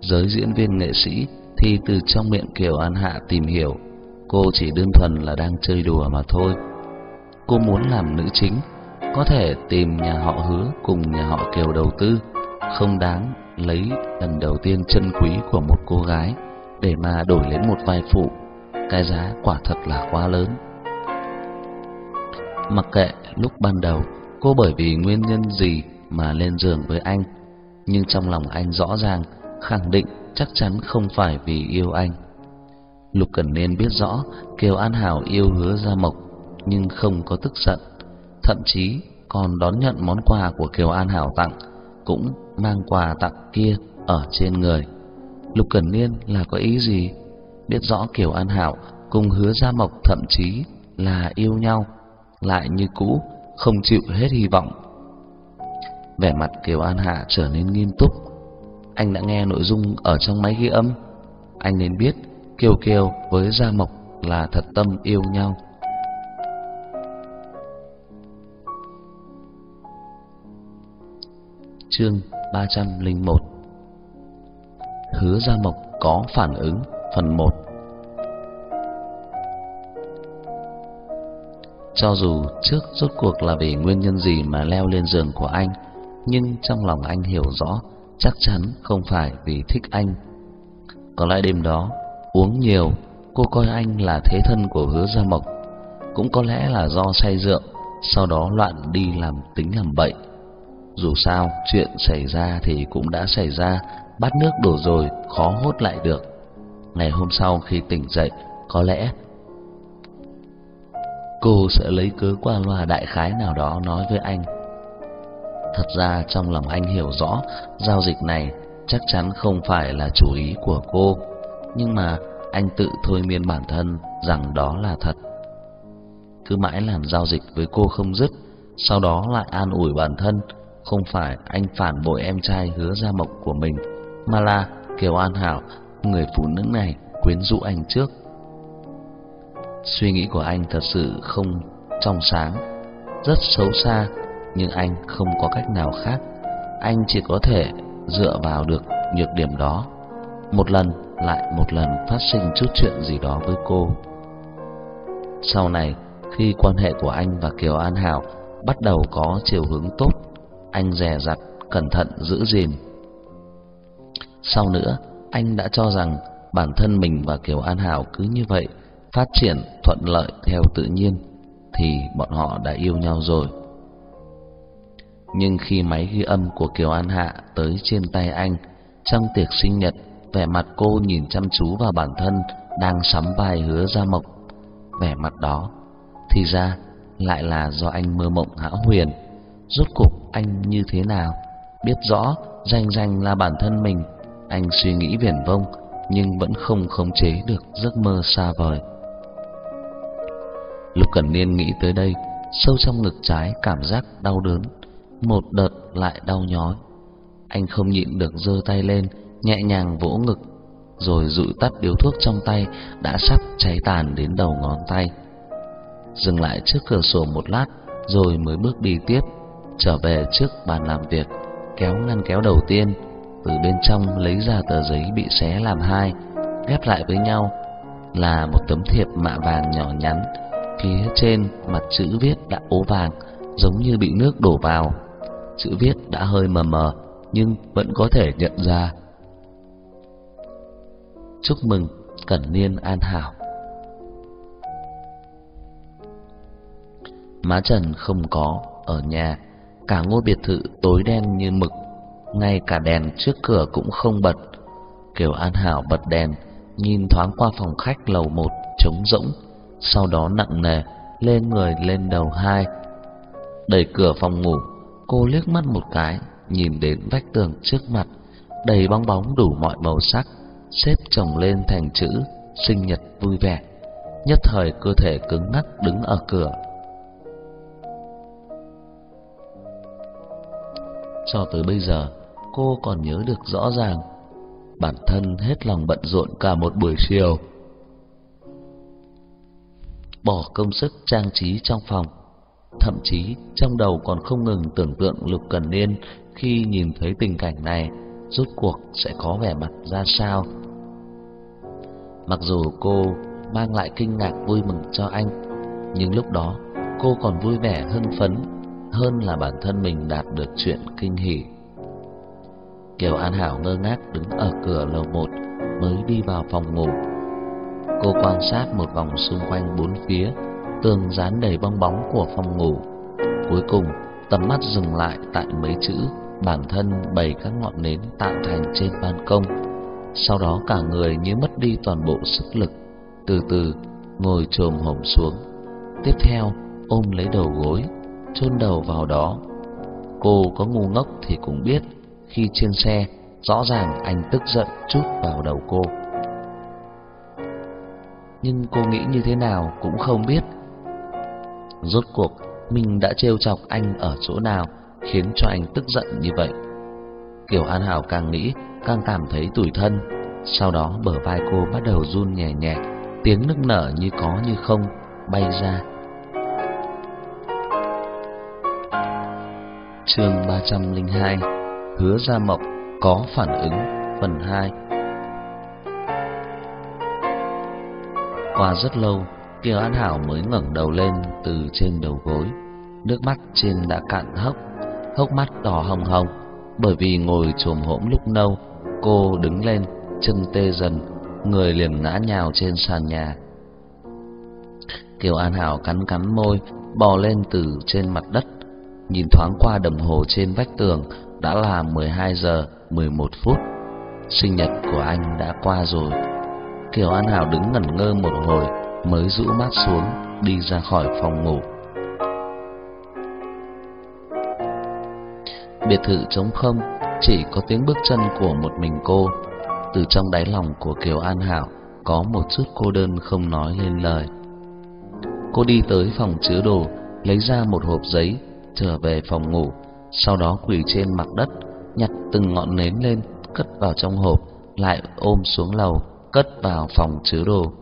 giới diễn viên nghệ sĩ thì từ trong miệng Kiều An Hạ tìm hiểu, cô chỉ đơn thuần là đang chơi đùa mà thôi. cô muốn làm nữ chính, có thể tìm nhà họ Hứa cùng nhà họ Kiều đầu tư, không đáng lấy lần đầu tiên chân quý của một cô gái để mà đổi lấy một vai phụ. Cái giá quả thật là quá lớn. Mặc kệ lúc ban đầu cô bởi vì nguyên nhân gì mà lên giường với anh, nhưng trong lòng anh rõ ràng khẳng định chắc chắn không phải vì yêu anh. Lục Cẩn Niên biết rõ Kiều An Hảo yêu Hứa Gia Mộc, nhưng không có tức giận, thậm chí còn đón nhận món quà của Kiều An Hảo tặng, cũng mang quà tặng kia ở trên người. Lục Cẩn Niên là có ý gì? Biết rõ Kiều An Hảo cùng Hứa Gia Mộc thậm chí là yêu nhau, lại như cũ không chịu hết hy vọng. Vẻ mặt Kiều An Hạ trở nên nghiêm túc. Anh đã nghe nội dung ở trong máy ghi âm, anh nên biết Kiều Kiều với Gia Mộc là thật tâm yêu nhau. Chương 301 Hứa Gia Mộc có phản ứng phần 1 Cho dù trước rốt cuộc là vì nguyên nhân gì mà leo lên giường của anh, nhưng trong lòng anh hiểu rõ chắc chắn không phải vì thích anh. Có lẽ đêm đó uống nhiều, cô coi anh là thế thân của Hứa Gia Mộc, cũng có lẽ là do say rượu, sau đó loạn đi làm tính làm bậy. Dù sao, chuyện xảy ra thì cũng đã xảy ra, bát nước đổ rồi khó hốt lại được. Ngày hôm sau khi tỉnh dậy, có lẽ cô sẽ lấy cớ qua loa đại khái nào đó nói với anh. Thật ra trong lòng anh hiểu rõ giao dịch này chắc chắn không phải là chủ ý của cô, nhưng mà anh tự thôi miên bản thân rằng đó là thật. Cứ mãi làm giao dịch với cô không dứt, sau đó lại an ủi bản thân không phải anh phản bội em trai hứa gia mộc của mình, mà là Kiều An Hảo, người phụ nữ này quyến rũ anh trước. Suy nghĩ của anh thật sự không trong sáng, rất xấu xa, nhưng anh không có cách nào khác. Anh chỉ có thể dựa vào được nhược điểm đó. Một lần lại một lần phát sinh chút chuyện gì đó với cô. Sau này, khi quan hệ của anh và Kiều An Hảo bắt đầu có chiều hướng tốt, anh dè dặt, cẩn thận giữ gìn. Sau nữa, anh đã cho rằng bản thân mình và Kiều An Hảo cứ như vậy phát triển thuận lợi theo tự nhiên thì bọn họ đã yêu nhau rồi. Nhưng khi máy ghi âm của Kiều An Hạ tới trên tay anh, trong tiệc sinh nhật, vẻ mặt cô nhìn chăm chú vào bản thân đang sắm vai hứa ra mộc. Vẻ mặt đó, thì ra lại là do anh mơ mộng hão huyền. Rốt cục anh như thế nào? Biết rõ danh danh là bản thân mình, anh suy nghĩ viển vông nhưng vẫn không khống chế được giấc mơ xa vời. lúc Cẩn Niên nghĩ tới đây, sâu trong ngực trái cảm giác đau đớn, một đợt lại đau nhói. Anh không nhịn được giơ tay lên, nhẹ nhàng vỗ ngực, rồi dụi tắt điếu thuốc trong tay đã sắp cháy tàn đến đầu ngón tay. Dừng lại trước cửa sổ một lát, rồi mới bước đi tiếp, trở về trước bàn làm việc, kéo ngăn kéo đầu tiên, từ bên trong lấy ra tờ giấy bị xé làm hai, ghép lại với nhau là một tấm thiệp mạ vàng nhỏ nhắn Phía trên mặt chữ viết đã ố vàng, giống như bị nước đổ vào. Chữ viết đã hơi mờ mờ, nhưng vẫn có thể nhận ra. Chúc mừng Cẩn Niên An Hảo. Má Trần không có ở nhà, cả ngôi biệt thự tối đen như mực, ngay cả đèn trước cửa cũng không bật. Kiều An Hảo bật đèn, nhìn thoáng qua phòng khách lầu một trống rỗng, sau đó nặng nề lên người lên đầu hai. Đẩy cửa phòng ngủ, cô liếc mắt một cái, nhìn đến vách tường trước mặt, đầy bong bóng đủ mọi màu sắc, xếp chồng lên thành chữ sinh nhật vui vẻ. Nhất thời cơ thể cứng ngắc đứng ở cửa. Cho tới bây giờ, cô còn nhớ được rõ ràng bản thân hết lòng bận rộn cả một buổi chiều bỏ công sức trang trí trong phòng. Thậm chí trong đầu còn không ngừng tưởng tượng Lục Cần Niên khi nhìn thấy tình cảnh này rốt cuộc sẽ có vẻ mặt ra sao. Mặc dù cô mang lại kinh ngạc vui mừng cho anh, nhưng lúc đó cô còn vui vẻ hưng phấn hơn là bản thân mình đạt được chuyện kinh hỉ. Kiều An Hảo ngơ ngác đứng ở cửa lầu một mới đi vào phòng ngủ. Cô quan sát một vòng xung quanh bốn phía, tường dán đầy bong bóng của phòng ngủ. Cuối cùng, tầm mắt dừng lại tại mấy chữ bản thân bày các ngọn nến tạo thành trên ban công. Sau đó cả người như mất đi toàn bộ sức lực, từ từ ngồi chồm hổm xuống. Tiếp theo, ôm lấy đầu gối, chôn đầu vào đó. Cô có ngu ngốc thì cũng biết, khi trên xe, rõ ràng anh tức giận chút vào đầu cô. Nhưng cô nghĩ như thế nào cũng không biết. Rốt cuộc mình đã trêu chọc anh ở chỗ nào khiến cho anh tức giận như vậy. Kiều An Hảo càng nghĩ càng cảm thấy tủi thân. Sau đó bờ vai cô bắt đầu run nhẹ nhẹ, tiếng nức nở như có như không bay ra. Chương 302: Hứa Gia Mộc có phản ứng phần 2. Qua rất lâu, Kiều An Hảo mới ngẩng đầu lên từ trên đầu gối, nước mắt trên đã cạn hốc, hốc mắt đỏ hồng hồng, bởi vì ngồi chồm hổm lúc lâu, cô đứng lên, chân tê dần, người liền ngã nhào trên sàn nhà. Kiều An Hảo cắn cắn môi, bò lên từ trên mặt đất, nhìn thoáng qua đồng hồ trên vách tường, đã là 12 giờ 11 phút. Sinh nhật của anh đã qua rồi. Kiều An Hảo đứng ngẩn ngơ một hồi, mới rũ mắt xuống, đi ra khỏi phòng ngủ. Biệt thự trống không, chỉ có tiếng bước chân của một mình cô. Từ trong đáy lòng của Kiều An Hảo có một chút cô đơn không nói lên lời. Cô đi tới phòng chứa đồ, lấy ra một hộp giấy, trở về phòng ngủ, sau đó quỳ trên mặt đất, nhặt từng ngọn nến lên, cất vào trong hộp, lại ôm xuống lầu, cất vào phòng chứa đồ.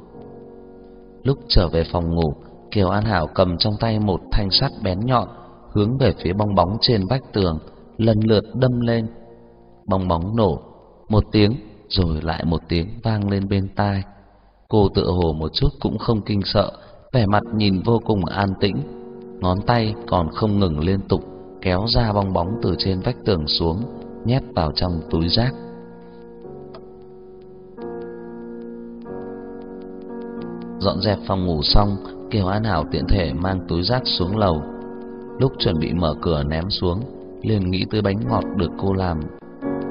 Lúc trở về phòng ngủ, Kiều An Hảo cầm trong tay một thanh sắt bén nhọn, hướng về phía bong bóng trên vách tường, lần lượt đâm lên. Bong bóng nổ, một tiếng rồi lại một tiếng vang lên bên tai. Cô tựa hồ một chút cũng không kinh sợ, vẻ mặt nhìn vô cùng an tĩnh, ngón tay còn không ngừng liên tục kéo ra bong bóng từ trên vách tường xuống, nhét vào trong túi rác. Dọn dẹp phòng ngủ xong, Kiều An Hảo tiện thể mang túi rác xuống lầu. Lúc chuẩn bị mở cửa ném xuống, liền nghĩ tới bánh ngọt được cô làm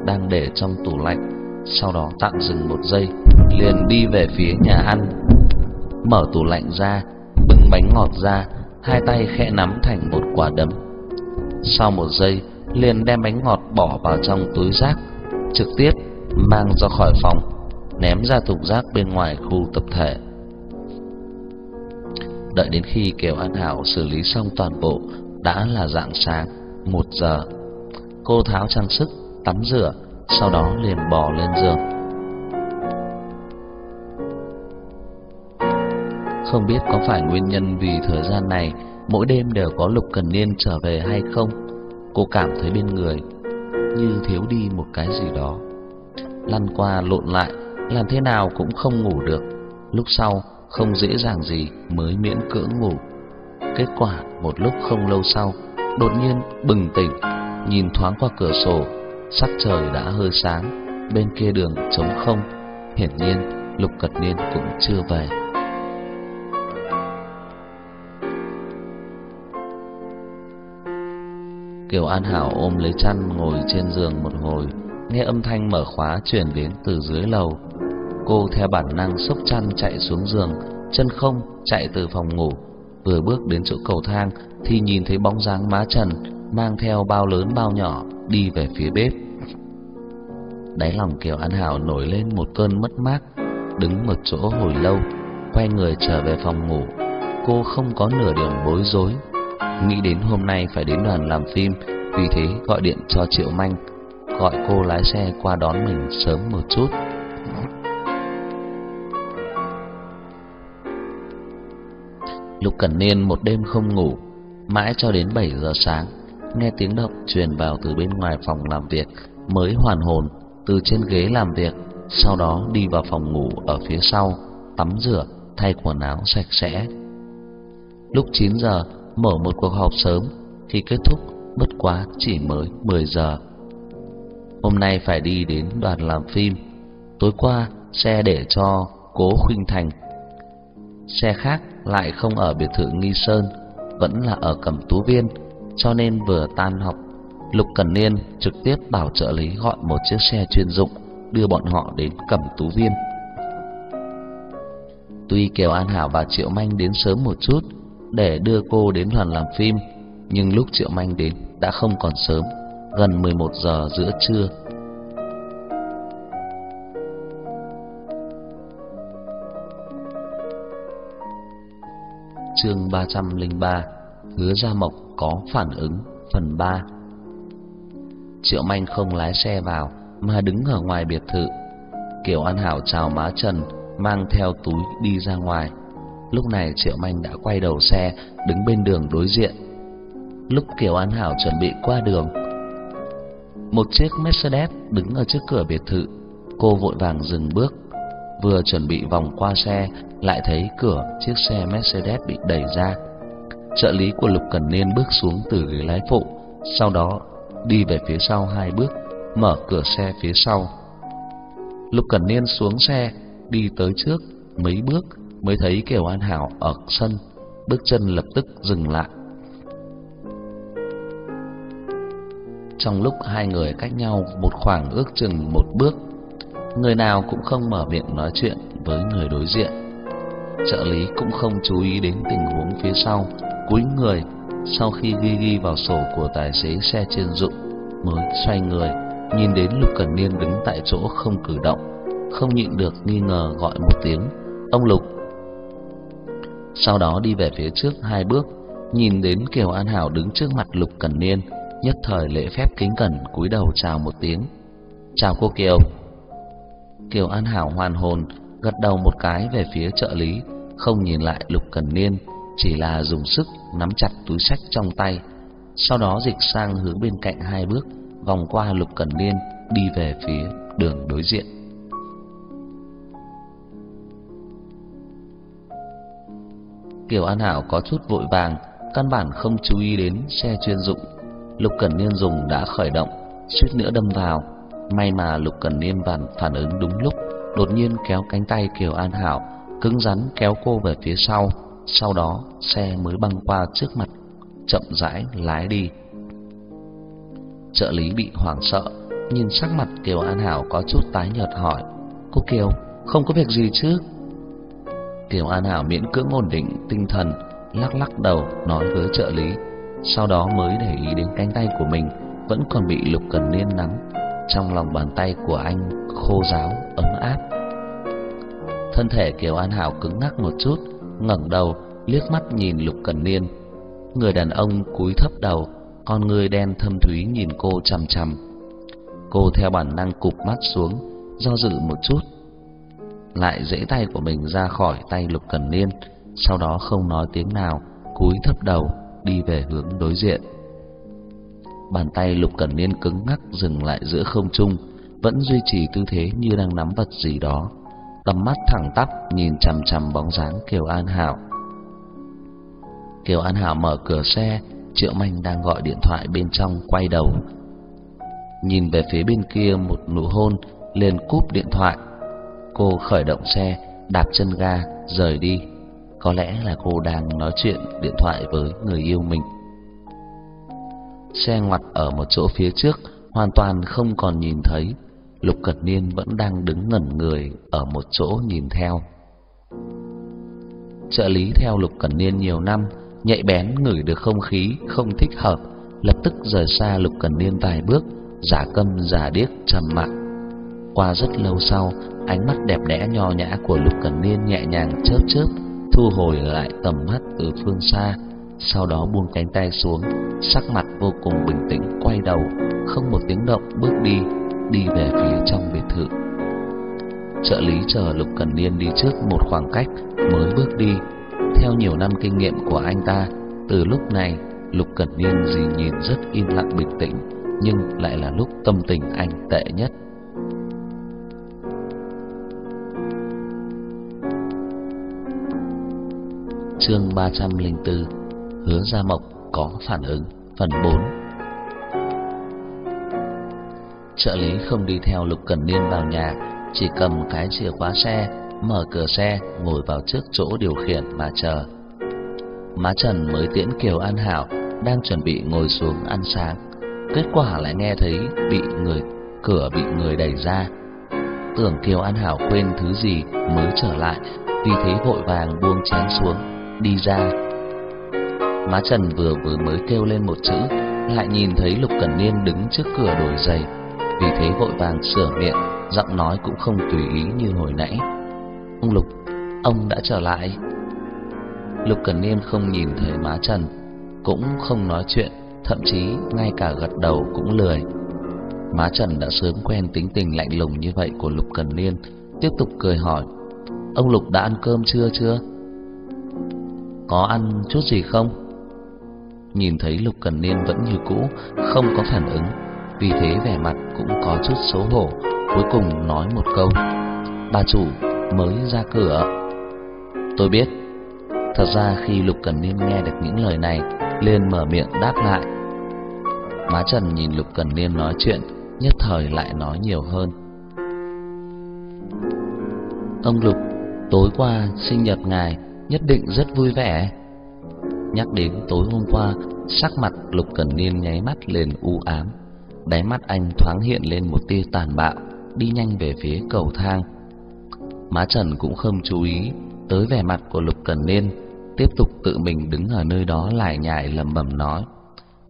đang để trong tủ lạnh, sau đó tạm dừng một giây, liền đi về phía nhà ăn. Mở tủ lạnh ra, bưng bánh ngọt ra, hai tay khẽ nắm thành một quả đấm. Sau một giây, liền đem bánh ngọt bỏ vào trong túi rác, trực tiếp mang ra khỏi phòng, ném ra thùng rác bên ngoài khu tập thể. Đợi đến khi Kiều An Hảo xử lý xong toàn bộ, đã là dạng sáng, một giờ. Cô tháo trang sức, tắm rửa, sau đó liền bò lên giường. Không biết có phải nguyên nhân vì thời gian này mỗi đêm đều có Lục Cần Niên trở về hay không, cô cảm thấy bên người như thiếu đi một cái gì đó. Lăn qua lộn lại, làm thế nào cũng không ngủ được. Lúc sau không dễ dàng gì mới miễn cưỡng ngủ. Kết quả một lúc không lâu sau, đột nhiên bừng tỉnh, nhìn thoáng qua cửa sổ, sắc trời đã hơi sáng, bên kia đường trống không, hiển nhiên Lục Cật Niên cũng chưa về. Kiều An Hảo ôm lấy chăn ngồi trên giường một hồi, nghe âm thanh mở khóa truyền đến từ dưới lầu. Cô theo bản năng xốc chăn chạy xuống giường, chân không chạy từ phòng ngủ, vừa bước đến chỗ cầu thang thì nhìn thấy bóng dáng má Trần mang theo bao lớn bao nhỏ đi về phía bếp. Đáy lòng Kiều An Hảo nổi lên một cơn mất mát, đứng một chỗ hồi lâu, quay người trở về phòng ngủ. Cô không có nửa điểm bối rối, nghĩ đến hôm nay phải đến đoàn làm phim, vì thế gọi điện cho Triệu Manh, gọi cô lái xe qua đón mình sớm một chút. Lục Cẩn Niên một đêm không ngủ, mãi cho đến 7 giờ sáng, nghe tiếng động truyền vào từ bên ngoài phòng làm việc, mới hoàn hồn từ trên ghế làm việc, sau đó đi vào phòng ngủ ở phía sau, tắm rửa, thay quần áo sạch sẽ. Lúc 9 giờ, mở một cuộc họp sớm khi kết thúc bất quá chỉ mới 10 giờ. Hôm nay phải đi đến đoàn làm phim. Tối qua xe để cho Cố Khuynh Thành. Xe khác lại không ở biệt thự Nghi Sơn, vẫn là ở Cẩm Tú Viên, cho nên vừa tan học, Lục Cẩn Niên trực tiếp bảo trợ lý gọi một chiếc xe chuyên dụng đưa bọn họ đến Cẩm Tú Viên. Tuy Kiều An Hảo và Triệu Manh đến sớm một chút để đưa cô đến đoàn làm phim, nhưng lúc Triệu Manh đến đã không còn sớm, gần 11 giờ giữa trưa. Chương 303: Hứa Gia Mộc có phản ứng phần 3. Triệu Manh không lái xe vào mà đứng ở ngoài biệt thự. Kiều An Hảo chào má Trần, mang theo túi đi ra ngoài. Lúc này Triệu Manh đã quay đầu xe, đứng bên đường đối diện. Lúc Kiều An Hảo chuẩn bị qua đường, một chiếc Mercedes đứng ở trước cửa biệt thự. Cô vội vàng dừng bước, vừa chuẩn bị vòng qua xe, lại thấy cửa chiếc xe Mercedes bị đẩy ra. Trợ lý của Lục Cẩn Niên bước xuống từ ghế lái phụ, sau đó đi về phía sau hai bước, mở cửa xe phía sau. Lục Cẩn Niên xuống xe, đi tới trước mấy bước mới thấy Kiều An Hảo ở sân, bước chân lập tức dừng lại. Trong lúc hai người cách nhau một khoảng ước chừng một bước, người nào cũng không mở miệng nói chuyện với người đối diện. Trợ lý cũng không chú ý đến tình huống phía sau, cúi người sau khi ghi ghi vào sổ của tài xế xe chuyên dụng mới xoay người nhìn đến Lục Cẩn Niên đứng tại chỗ không cử động, không nhịn được nghi ngờ gọi một tiếng, "Ông Lục." Sau đó đi về phía trước hai bước, nhìn đến Kiều An Hảo đứng trước mặt Lục Cẩn Niên, nhất thời lễ phép kính cẩn cúi đầu chào một tiếng. "Chào cô Kiều." Kiều An Hảo hoàn hồn, gật đầu một cái về phía trợ lý, không nhìn lại Lục Cẩn Niên, chỉ là dùng sức nắm chặt túi sách trong tay, sau đó dịch sang hướng bên cạnh hai bước, vòng qua Lục Cẩn Niên đi về phía đường đối diện. Kiều An Hảo có chút vội vàng, căn bản không chú ý đến xe chuyên dụng. Lục Cẩn Niên dùng đã khởi động, suýt nữa đâm vào. May mà Lục Cẩn Niên phản phản ứng đúng lúc, đột nhiên kéo cánh tay Kiều An Hảo, cứng rắn kéo cô về phía sau. Sau đó, xe mới băng qua trước mặt, chậm rãi lái đi. Trợ lý bị hoảng sợ, nhìn sắc mặt Kiều An Hảo có chút tái nhợt hỏi: "Cô Kiều, không có việc gì chứ?" Kiều An Hảo miễn cưỡng ổn định tinh thần, lắc lắc đầu nói với trợ lý, sau đó mới để ý đến cánh tay của mình vẫn còn bị Lục Cần Niên nắm, trong lòng bàn tay của anh khô ráo ấm áp. Thân thể Kiều An Hảo cứng ngắc một chút, ngẩng đầu liếc mắt nhìn Lục Cần Niên. Người đàn ông cúi thấp đầu, con người đen thâm thúy nhìn cô chằm chằm. Cô theo bản năng cụp mắt xuống, do dự một chút, lại dễ tay của mình ra khỏi tay Lục Cẩn Niên, sau đó không nói tiếng nào, cúi thấp đầu đi về hướng đối diện. Bàn tay Lục Cẩn Niên cứng ngắc dừng lại giữa không trung, vẫn duy trì tư thế như đang nắm vật gì đó. Tầm mắt thẳng tắp nhìn chằm chằm bóng dáng Kiều An Hảo. Kiều An Hảo mở cửa xe, Triệu Manh đang gọi điện thoại bên trong quay đầu. Nhìn về phía bên kia một nụ hôn, liền cúp điện thoại. Cô khởi động xe, đạp chân ga, rời đi. Có lẽ là cô đang nói chuyện điện thoại với người yêu mình. Xe ngoặt ở một chỗ phía trước, hoàn toàn không còn nhìn thấy. Lục Cật Niên vẫn đang đứng ngẩn người ở một chỗ nhìn theo. Trợ lý theo Lục Cẩn Niên nhiều năm, nhạy bén ngửi được không khí không thích hợp, lập tức rời xa Lục Cẩn Niên vài bước, giả câm giả điếc trầm mặc. Qua rất lâu sau, ánh mắt đẹp đẽ nho nhã của Lục Cẩn Niên nhẹ nhàng chớp chớp, thu hồi lại tầm mắt từ phương xa, sau đó buông cánh tay xuống, sắc mặt vô cùng bình tĩnh quay đầu, không một tiếng động bước đi, đi về phía trong biệt thự. Trợ lý chờ Lục Cẩn Niên đi trước một khoảng cách mới bước đi. Theo nhiều năm kinh nghiệm của anh ta, từ lúc này Lục Cẩn Niên gì nhìn rất im lặng bình tĩnh, nhưng lại là lúc tâm tình anh tệ nhất. Chương 304 Hứa Gia Mộc có phản ứng. Phần 4 Trợ lý không đi theo Lục Cẩn Niên vào nhà Chỉ cầm cái chìa khóa xe Mở cửa xe Ngồi vào trước chỗ điều khiển mà chờ. Má Trần mới tiễn Kiều An Hảo Đang chuẩn bị ngồi xuống ăn sáng. Kết quả lại nghe thấy bị người cửa bị người đẩy ra. Tưởng Kiều An Hảo quên thứ gì mới trở lại, vì thế vội vàng buông chén xuống, đi ra. Má Trần vừa vừa mới kêu lên một chữ, lại nhìn thấy Lục Cẩn Niên đứng trước cửa đổi giày, vì thế vội vàng sửa miệng, giọng nói cũng không tùy ý như hồi nãy. "Ông Lục, ông đã trở lại." Lục Cẩn Niên không nhìn thấy má Trần, cũng không nói chuyện, thậm chí ngay cả gật đầu cũng lười. Má Trần đã sớm quen tính tình lạnh lùng như vậy của Lục Cần Niên, tiếp tục cười hỏi: "Ông Lục đã ăn cơm chưa chưa?" "Có ăn chút gì không?" Nhìn thấy Lục Cần Niên vẫn như cũ, không có phản ứng, vì thế vẻ mặt cũng có chút xấu hổ, cuối cùng nói một câu: "Bà chủ mới ra cửa." "Tôi biết." Thật ra khi Lục Cần Niên nghe được những lời này, liền mở miệng đáp lại. Má Trần nhìn Lục Cần Niên nói chuyện, nhất thời lại nói nhiều hơn. Ông Lục, tối qua sinh nhật ngài nhất định rất vui vẻ. Nhắc đến tối hôm qua, sắc mặt Lục Cần Niên nháy mắt lên u ám, đáy mắt anh thoáng hiện lên một tia tàn bạo, đi nhanh về phía cầu thang. Má Trần cũng không chú ý tới vẻ mặt của Lục Cần Niên, tiếp tục tự mình đứng ở nơi đó lải nhải lẩm bẩm nói: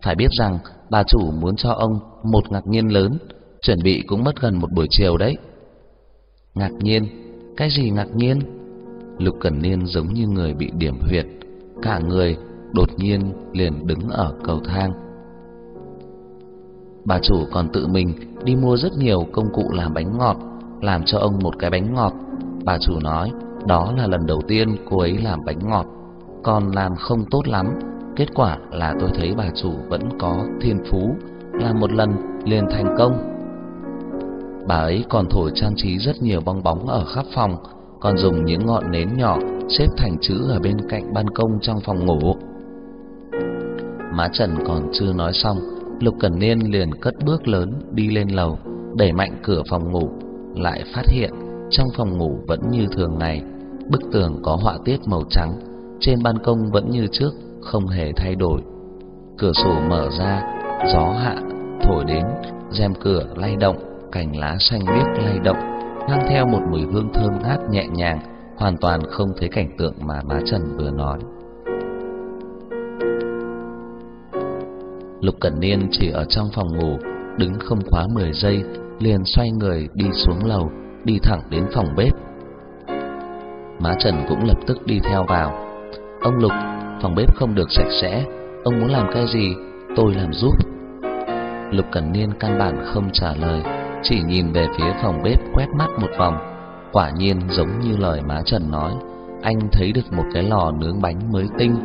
"Phải biết rằng bà chủ muốn cho ông một ngạc nhiên lớn, chuẩn bị cũng mất gần một buổi chiều đấy." Ngạc nhiên? Cái gì ngạc nhiên? Lục Cẩn Niên giống như người bị điểm huyệt, cả người đột nhiên liền đứng ở cầu thang. Bà chủ còn tự mình đi mua rất nhiều công cụ làm bánh ngọt, làm cho ông một cái bánh ngọt. Bà chủ nói, đó là lần đầu tiên cô ấy làm bánh ngọt, còn làm không tốt lắm. Kết quả là tôi thấy bà chủ vẫn có thiên phú, làm một lần liền thành công. Bà ấy còn thổi trang trí rất nhiều bong bóng ở khắp phòng, còn dùng những ngọn nến nhỏ xếp thành chữ ở bên cạnh ban công trong phòng ngủ. Má Trần còn chưa nói xong, Lục Cẩn Niên liền cất bước lớn đi lên lầu, đẩy mạnh cửa phòng ngủ, lại phát hiện trong phòng ngủ vẫn như thường ngày, bức tường có họa tiết màu trắng, trên ban công vẫn như trước, không hề thay đổi. Cửa sổ mở ra, gió hạ thổi đến, rèm cửa lay động, cành lá xanh biếc lay động, mang theo một mùi hương thơm ngát nhẹ nhàng, hoàn toàn không thấy cảnh tượng mà má Trần vừa nói. Lục Cẩn Niên chỉ ở trong phòng ngủ, đứng không quá 10 giây, liền xoay người đi xuống lầu, đi thẳng đến phòng bếp. Má Trần cũng lập tức đi theo vào. Ông Lục, phòng bếp không được sạch sẽ, ông muốn làm cái gì, tôi làm giúp. Lục Cẩn Niên căn bản không trả lời, chỉ nhìn về phía phòng bếp quét mắt một vòng. Quả nhiên giống như lời má Trần nói, anh thấy được một cái lò nướng bánh mới tinh.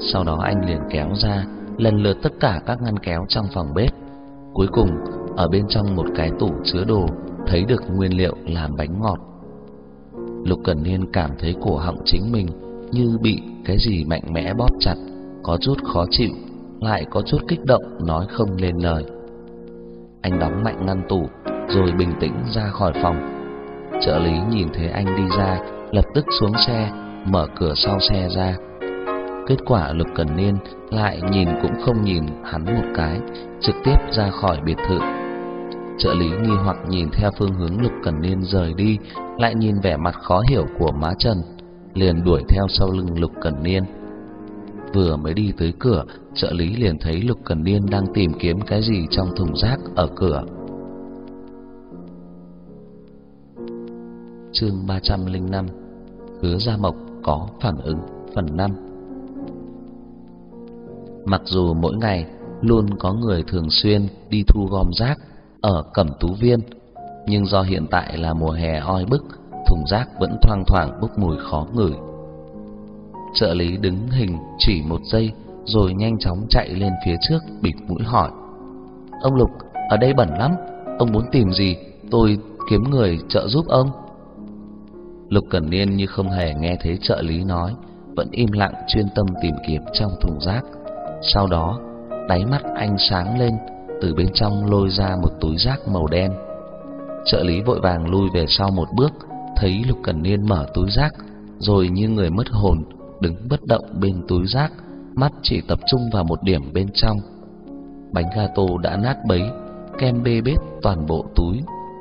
Sau đó anh liền kéo ra lần lượt tất cả các ngăn kéo trong phòng bếp. Cuối cùng, ở bên trong một cái tủ chứa đồ, thấy được nguyên liệu làm bánh ngọt. Lục Cẩn Niên cảm thấy cổ họng chính mình như bị cái gì mạnh mẽ bóp chặt, có chút khó chịu, lại có chút kích động nói không lên lời. Anh đóng mạnh ngăn tủ, rồi bình tĩnh ra khỏi phòng. Trợ lý nhìn thấy anh đi ra, lập tức xuống xe, mở cửa sau xe ra. Kết quả Lục Cẩn Niên lại nhìn cũng không nhìn hắn một cái, trực tiếp ra khỏi biệt thự. Trợ lý nghi hoặc nhìn theo phương hướng Lục Cẩn Niên rời đi, lại nhìn vẻ mặt khó hiểu của má Trần, liền đuổi theo sau lưng Lục Cẩn Niên. Vừa mới đi tới cửa, trợ lý liền thấy Lục Cẩn Niên đang tìm kiếm cái gì trong thùng rác ở cửa. Chương 305 Hứa Gia Mộc có phản ứng phần 5 Mặc dù mỗi ngày luôn có người thường xuyên đi thu gom rác ở Cẩm Tú Viên, nhưng do hiện tại là mùa hè oi bức, thùng rác vẫn thoang thoảng bốc mùi khó ngửi. Trợ lý đứng hình chỉ một giây rồi nhanh chóng chạy lên phía trước bịt mũi hỏi: "Ông Lục, ở đây bẩn lắm, ông muốn tìm gì, tôi kiếm người trợ giúp ông." Lục Cẩn Niên như không hề nghe thấy trợ lý nói, vẫn im lặng chuyên tâm tìm kiếm trong thùng rác. Sau đó, đáy mắt anh sáng lên, từ bên trong lôi ra một túi rác màu đen. Trợ lý vội vàng lui về sau một bước, thấy Lục Cẩn Niên mở túi rác, rồi như người mất hồn, đứng bất động bên túi rác, mắt chỉ tập trung vào một điểm bên trong. Bánh gato đã nát bấy, kem bê bết toàn bộ túi,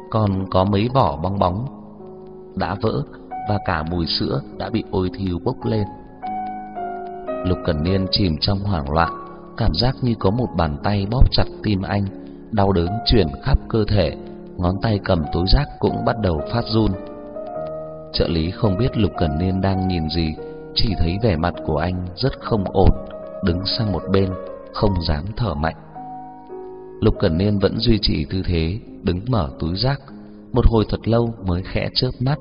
còn có mấy vỏ bong bóng đã vỡ và cả mùi sữa đã bị ôi thiêu bốc lên. Lục Cẩn Niên chìm trong hoảng loạn, cảm giác như có một bàn tay bóp chặt tim anh, đau đớn truyền khắp cơ thể, ngón tay cầm túi rác cũng bắt đầu phát run. Trợ lý không biết Lục Cẩn Niên đang nhìn gì, chỉ thấy vẻ mặt của anh rất không ổn, đứng sang một bên, không dám thở mạnh. Lục Cẩn Niên vẫn duy trì tư thế đứng mở túi rác, một hồi thật lâu mới khẽ chớp mắt,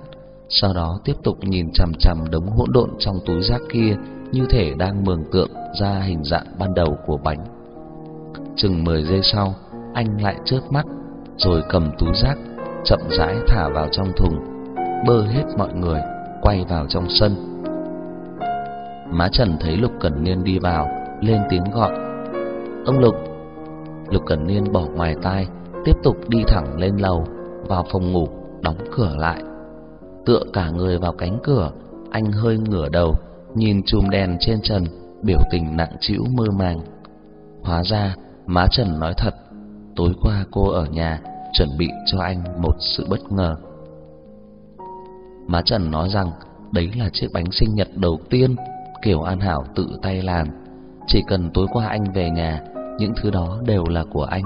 sau đó tiếp tục nhìn chằm chằm đống hỗn độn trong túi rác kia như thể đang mường tượng ra hình dạng ban đầu của bánh. Chừng 10 giây sau, anh lại chớp mắt, rồi cầm túi rác chậm rãi thả vào trong thùng, bơ hết mọi người, quay vào trong sân. Má Trần thấy Lục Cẩn Niên đi vào, lên tiếng gọi. "Ông Lục!" Lục Cẩn Niên bỏ ngoài tai, tiếp tục đi thẳng lên lầu, vào phòng ngủ, đóng cửa lại. Tựa cả người vào cánh cửa, anh hơi ngửa đầu, nhìn chùm đèn trên trần, biểu tình nặng trĩu mơ màng. Hóa ra, má Trần nói thật, tối qua cô ở nhà chuẩn bị cho anh một sự bất ngờ. Má Trần nói rằng đấy là chiếc bánh sinh nhật đầu tiên Kiều An Hảo tự tay làm. Chỉ cần tối qua anh về nhà, những thứ đó đều là của anh.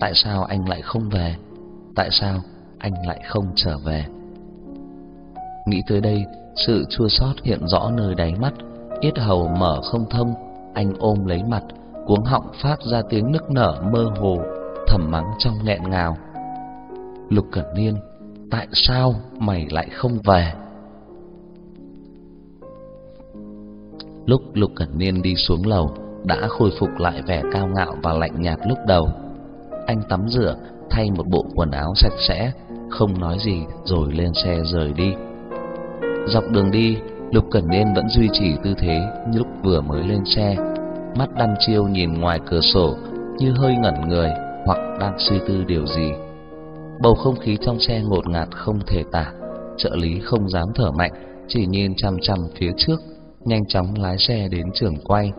Tại sao anh lại không về? Tại sao anh lại không trở về? Nghĩ tới đây, sự chua xót hiện rõ nơi đáy mắt, yết hầu mở không thông, anh ôm lấy mặt, cuống họng phát ra tiếng nức nở mơ hồ, thầm mắng trong nghẹn ngào. Lục Cẩn Niên, tại sao mày lại không về? Lúc Lục Cẩn Niên đi xuống lầu, đã khôi phục lại vẻ cao ngạo và lạnh nhạt lúc đầu. Anh tắm rửa, thay một bộ quần áo sạch sẽ, không nói gì rồi lên xe rời đi. Dọc đường đi, Lục Cẩn Niên vẫn duy trì tư thế như lúc vừa mới lên xe, mắt đăm chiêu nhìn ngoài cửa sổ như hơi ngẩn người hoặc đang suy tư điều gì. Bầu không khí trong xe ngột ngạt không thể tả, trợ lý không dám thở mạnh, chỉ nhìn chăm chăm phía trước, nhanh chóng lái xe đến trường quay.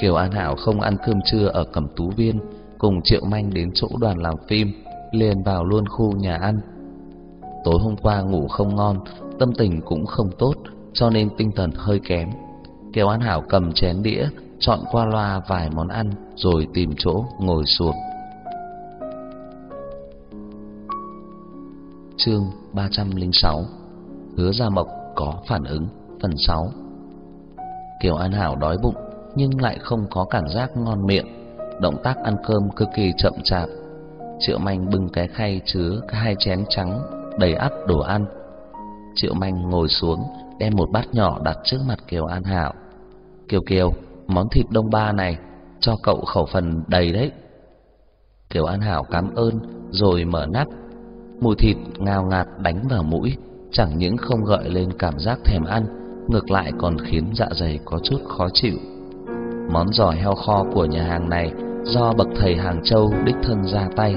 Kiều An Hảo không ăn cơm trưa ở Cẩm Tú Viên, cùng Triệu Manh đến chỗ đoàn làm phim, liền vào luôn khu nhà ăn. Tối hôm qua ngủ không ngon, tâm tình cũng không tốt, cho nên tinh thần hơi kém. Kiều An Hảo cầm chén đĩa, chọn qua loa vài món ăn, rồi tìm chỗ ngồi xuống. Chương 306 Hứa Gia Mộc có phản ứng Phần 6 Kiều An Hảo đói bụng Nhưng lại không có cảm giác ngon miệng Động tác ăn cơm cực kỳ chậm chạp. Triệu Manh bưng cái khay chứa hai chén trắng đầy ắp đồ ăn. Triệu Manh ngồi xuống Đem một bát nhỏ đặt trước mặt Kiều An Hảo. Kiều Kiều Món thịt đông ba này Cho cậu khẩu phần đầy đấy. Kiều An Hảo cảm ơn Rồi mở nắp. Mùi thịt ngào ngạt đánh vào mũi chẳng những không gợi lên cảm giác thèm ăn, ngược lại còn khiến dạ dày có chút khó chịu. Món giò heo kho của nhà hàng này do bậc thầy Hàng Châu đích thân ra tay,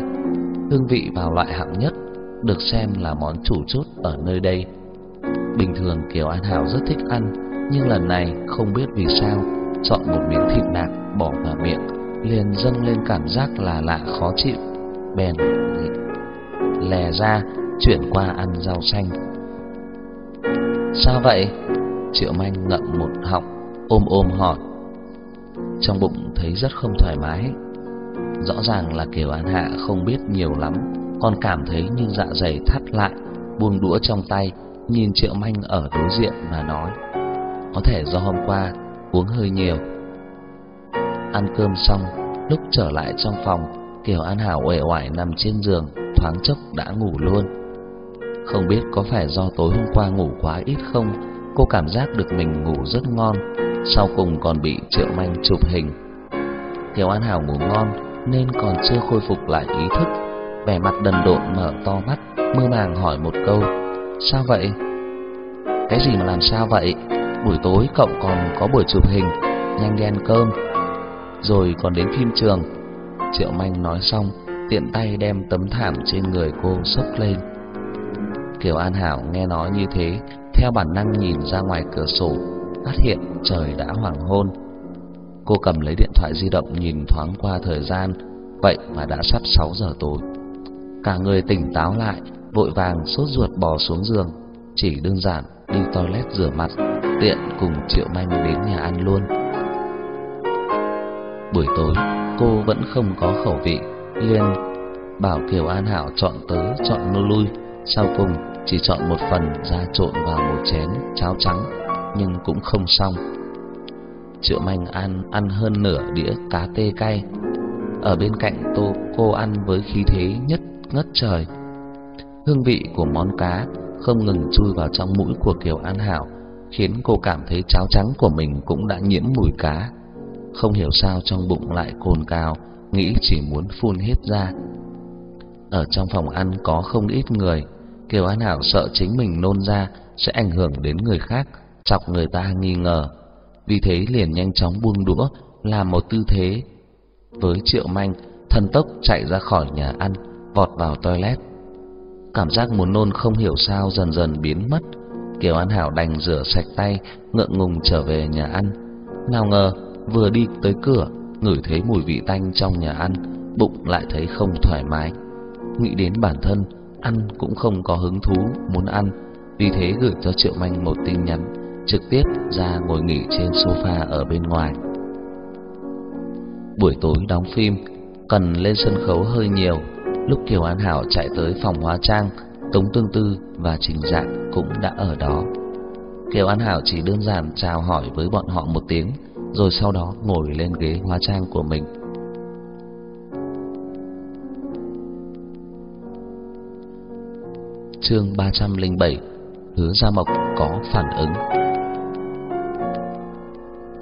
hương vị vào loại hạng nhất, được xem là món chủ chốt ở nơi đây. Bình thường Kiều An Hảo rất thích ăn, nhưng lần này không biết vì sao chọn một miếng thịt nạc bỏ vào miệng, liền dâng lên cảm giác là lạ khó chịu, bèn lè ra chuyển qua ăn rau xanh Sao vậy? Triệu Manh ngậm một họng, ôm ôm hỏi. Trong bụng thấy rất không thoải mái. Rõ ràng là Kiều An Hạ không biết nhiều lắm, còn cảm thấy như dạ dày thắt lại, buông đũa trong tay, nhìn Triệu Manh ở đối diện mà nói: "Có thể do hôm qua uống hơi nhiều." Ăn cơm xong, lúc trở lại trong phòng, Kiều An Hảo uể oải nằm trên giường, thoáng chốc đã ngủ luôn. Không biết có phải do tối hôm qua ngủ quá ít không Cô cảm giác được mình ngủ rất ngon sau cùng còn bị Triệu Manh chụp hình Kiều An Hảo ngủ ngon Nên còn chưa khôi phục lại ý thức Vẻ mặt đần độn mở to mắt Mơ màng hỏi một câu Sao vậy Cái gì mà làm sao vậy? Buổi tối cậu còn có buổi chụp hình, nhanh đi ăn cơm. Rồi còn đến phim trường. Triệu Manh nói xong, tiện tay đem tấm thảm trên người cô xốc lên. Kiều An Hảo nghe nói như thế, theo bản năng nhìn ra ngoài cửa sổ, phát hiện trời đã hoàng hôn. Cô cầm lấy điện thoại di động nhìn thoáng qua thời gian, vậy mà đã sắp 6 giờ tối. Cả người tỉnh táo lại, vội vàng sốt ruột bò xuống giường, chỉ đơn giản đi toilet rửa mặt, tiện cùng Triệu Manh đến nhà ăn luôn. Buổi tối, cô vẫn không có khẩu vị, liền bảo Kiều An Hảo chọn tới chọn nô lui, sau cùng chỉ chọn một phần ra trộn vào một chén cháo trắng, nhưng cũng không xong. Triệu Manh ăn ăn hơn nửa đĩa cá tê cay. Ở bên cạnh tô cô ăn với khí thế nhất ngất trời. Hương vị của món cá không ngừng chui vào trong mũi của Kiều An Hảo, khiến cô cảm thấy cháo trắng của mình cũng đã nhiễm mùi cá. Không hiểu sao trong bụng lại cồn cào, nghĩ chỉ muốn phun hết ra. Ở trong phòng ăn có không ít người, Kiều An Hảo sợ chính mình nôn ra sẽ ảnh hưởng đến người khác, chọc người ta nghi ngờ. Vì thế liền nhanh chóng buông đũa, làm một tư thế. Với Triệu Manh, thần tốc chạy ra khỏi nhà ăn, vọt vào toilet. Cảm giác muốn nôn không hiểu sao dần dần biến mất. Kiều An Hảo đành rửa sạch tay, ngượng ngùng trở về nhà ăn. Nào ngờ, vừa đi tới cửa, ngửi thấy mùi vị tanh trong nhà ăn, bụng lại thấy không thoải mái. Nghĩ đến bản thân, ăn cũng không có hứng thú muốn ăn, vì thế gửi cho Triệu Manh một tin nhắn, trực tiếp ra ngồi nghỉ trên sofa ở bên ngoài. Buổi tối đóng phim, cần lên sân khấu hơi nhiều, lúc Kiều An Hảo chạy tới phòng hóa trang, Tống Tương Tư và Trình Dạng cũng đã ở đó. Kiều An Hảo chỉ đơn giản chào hỏi với bọn họ một tiếng, rồi sau đó ngồi lên ghế hóa trang của mình. Chương 307 Hứa Gia Mộc có phản ứng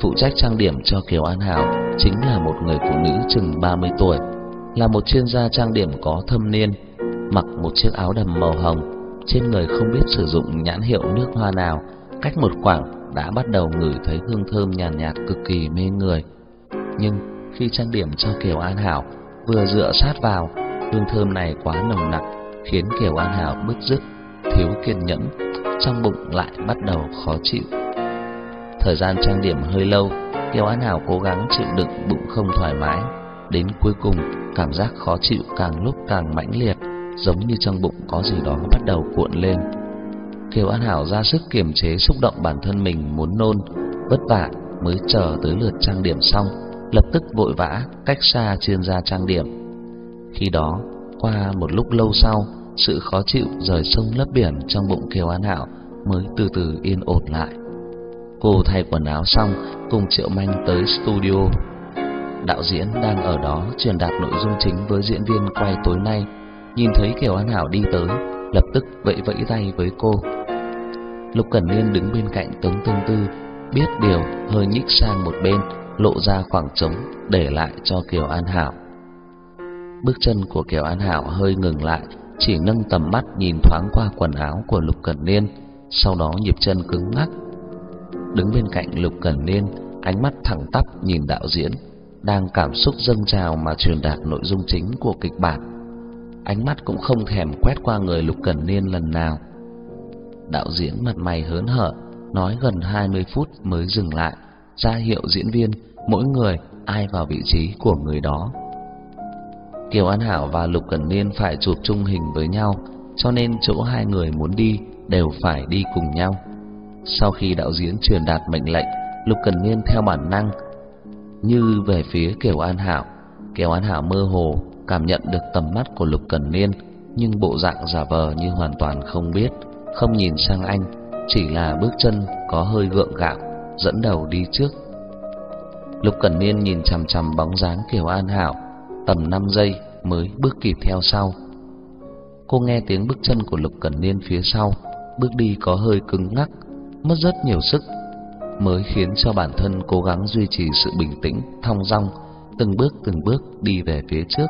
Phụ trách trang điểm cho Kiều An Hảo chính là một người phụ nữ chừng 30 tuổi, là một chuyên gia trang điểm có thâm niên, mặc một chiếc áo đầm màu hồng, trên người không biết sử dụng nhãn hiệu nước hoa nào, cách một khoảng đã bắt đầu ngửi thấy hương thơm nhàn nhạt, nhạt cực kỳ mê người. Nhưng khi trang điểm cho Kiều An Hảo, vừa dựa sát vào, hương thơm này quá nồng nặc, khiến Kiều An Hảo bứt rứt, thiếu kiên nhẫn, trong bụng lại bắt đầu khó chịu. Thời gian trang điểm hơi lâu, Kiều An Hảo cố gắng chịu đựng bụng không thoải mái, đến cuối cùng cảm giác khó chịu càng lúc càng mãnh liệt, giống như trong bụng có gì đó bắt đầu cuộn lên. Kiều An Hảo ra sức kiềm chế xúc động bản thân mình muốn nôn, vất vả mới chờ tới lượt trang điểm xong, lập tức vội vã cách xa chuyên gia trang điểm. Khi đó, qua một lúc lâu sau, sự khó chịu rời sông lấp biển trong bụng Kiều An Hảo mới từ từ yên ổn lại. Cô thay quần áo xong, cùng Triệu Manh tới studio. Đạo diễn đang ở đó truyền đạt nội dung chính với diễn viên quay tối nay. Nhìn thấy Kiều An Hảo đi tới, lập tức vẫy vẫy tay với cô. Lục Cẩn Niên đứng bên cạnh Tống Tương Tư, biết điều hơi nhích sang một bên, lộ ra khoảng trống để lại cho Kiều An Hảo. Bước chân của Kiều An Hảo hơi ngừng lại, chỉ nâng tầm mắt nhìn thoáng qua quần áo của Lục Cẩn Niên, sau đó nhịp chân cứng ngắc. Đứng bên cạnh Lục Cẩn Niên, ánh mắt thẳng tắp nhìn đạo diễn, đang cảm xúc dâng trào mà truyền đạt nội dung chính của kịch bản. Ánh mắt cũng không thèm quét qua người Lục Cẩn Niên lần nào. Đạo diễn mặt mày hớn hở, nói gần 20 phút mới dừng lại, ra hiệu diễn viên mỗi người ai vào vị trí của người đó. Kiều An Hảo và Lục Cẩn Niên phải chụp chung hình với nhau, cho nên chỗ hai người muốn đi đều phải đi cùng nhau. Sau khi đạo diễn truyền đạt mệnh lệnh, Lục Cẩn Niên theo bản năng như về phía Kiều An Hảo. Kiều An Hảo mơ hồ cảm nhận được tầm mắt của Lục Cẩn Niên, nhưng bộ dạng giả vờ như hoàn toàn không biết, không nhìn sang anh, chỉ là bước chân có hơi gượng gạo, dẫn đầu đi trước. Lục Cẩn Niên nhìn chằm chằm bóng dáng Kiều An Hảo, tầm 5 giây mới bước kịp theo sau. Cô nghe tiếng bước chân của Lục Cẩn Niên phía sau, bước đi có hơi cứng ngắc, mất rất nhiều sức, mới khiến cho bản thân cố gắng duy trì sự bình tĩnh, thong dong, từng bước từng bước đi về phía trước.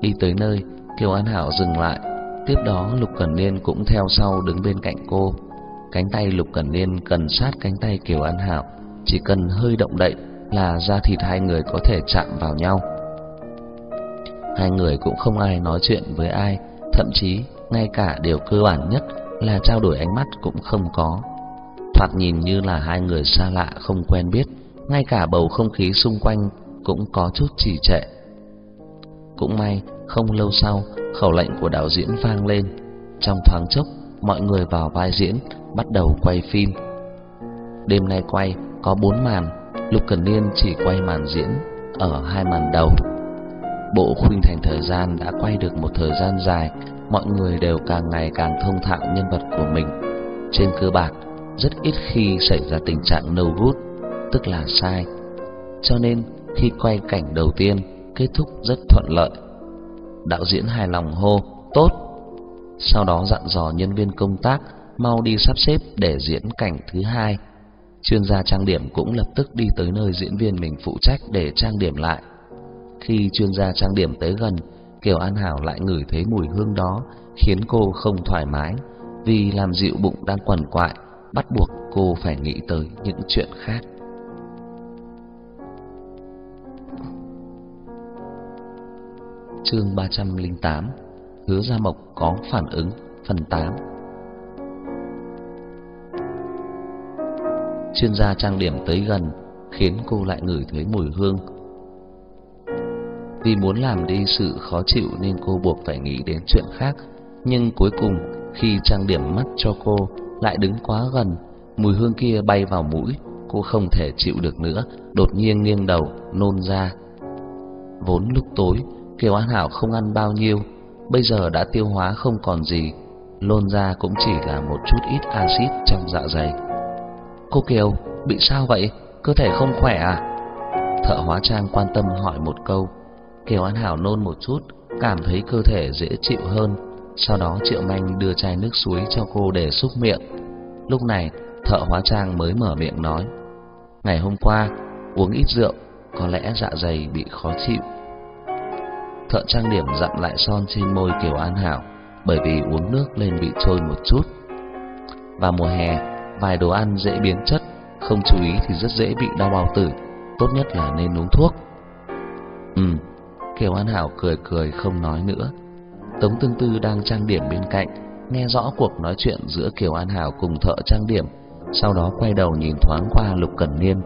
Đi tới nơi, Kiều An Hảo dừng lại, tiếp đó Lục Cẩn Niên cũng theo sau đứng bên cạnh cô. Cánh tay Lục Cẩn Niên cần sát cánh tay Kiều An Hảo, chỉ cần hơi động đậy là da thịt hai người có thể chạm vào nhau. Hai người cũng không ai nói chuyện với ai, thậm chí ngay cả điều cơ bản nhất là trao đổi ánh mắt cũng không có. Thoạt nhìn như là hai người xa lạ không quen biết, ngay cả bầu không khí xung quanh cũng có chút trì trệ. Cũng may, không lâu sau, khẩu lệnh của đạo diễn vang lên. Trong thoáng chốc, mọi người vào vai diễn, bắt đầu quay phim. Đêm nay quay có bốn màn, Lục Cẩn Niên chỉ quay màn diễn ở hai màn đầu. Bộ khuynh thành thời gian đã quay được một thời gian dài, mọi người đều càng ngày càng thông thạo nhân vật của mình. Trên cơ bản, rất ít khi xảy ra tình trạng no good, tức là sai. Cho nên, khi quay cảnh đầu tiên kết thúc rất thuận lợi. Đạo diễn hài lòng hô, tốt. Sau đó dặn dò nhân viên công tác mau đi sắp xếp để diễn cảnh thứ hai. Chuyên gia trang điểm cũng lập tức đi tới nơi diễn viên mình phụ trách để trang điểm lại. Khi chuyên gia trang điểm tới gần, Kiều An Hảo lại ngửi thấy mùi hương đó, khiến cô không thoải mái, vì làm dịu bụng đang quằn quại, bắt buộc cô phải nghĩ tới những chuyện khác. Chương 308 Hứa Gia Mộc có phản ứng Phần 8 Chuyên gia trang điểm tới gần Khiến cô lại ngửi thấy mùi hương. Vì muốn làm đi sự khó chịu Nên cô buộc phải nghĩ đến chuyện khác Nhưng cuối cùng Khi trang điểm mắt cho cô Lại đứng quá gần Mùi hương kia bay vào mũi Cô không thể chịu được nữa Đột nhiên nghiêng đầu nôn ra Vốn lúc tối Kiều An Hảo không ăn bao nhiêu, bây giờ đã tiêu hóa không còn gì, lôn ra cũng chỉ là một chút ít axit trong dạ dày. Cô Kiều, bị sao vậy? Cơ thể không khỏe à? Thợ hóa trang quan tâm hỏi một câu. Kiều An Hảo nôn một chút, cảm thấy cơ thể dễ chịu hơn. Sau đó Triệu Manh đưa chai nước suối cho cô để xúc miệng. Lúc này, thợ hóa trang mới mở miệng nói: "Ngày hôm qua uống ít rượu, có lẽ dạ dày bị khó chịu." Thợ trang điểm dặm lại son trên môi Kiều An Hảo bởi vì uống nước lên bị trôi một chút. Và mùa hè, vài đồ ăn dễ biến chất, không chú ý thì rất dễ bị đau bao tử, tốt nhất là nên uống thuốc. Ừm, Kiều An Hảo cười cười không nói nữa. Tống Tương Tư đang trang điểm bên cạnh, nghe rõ cuộc nói chuyện giữa Kiều An Hảo cùng thợ trang điểm, sau đó quay đầu nhìn thoáng qua Lục Cẩn Niên.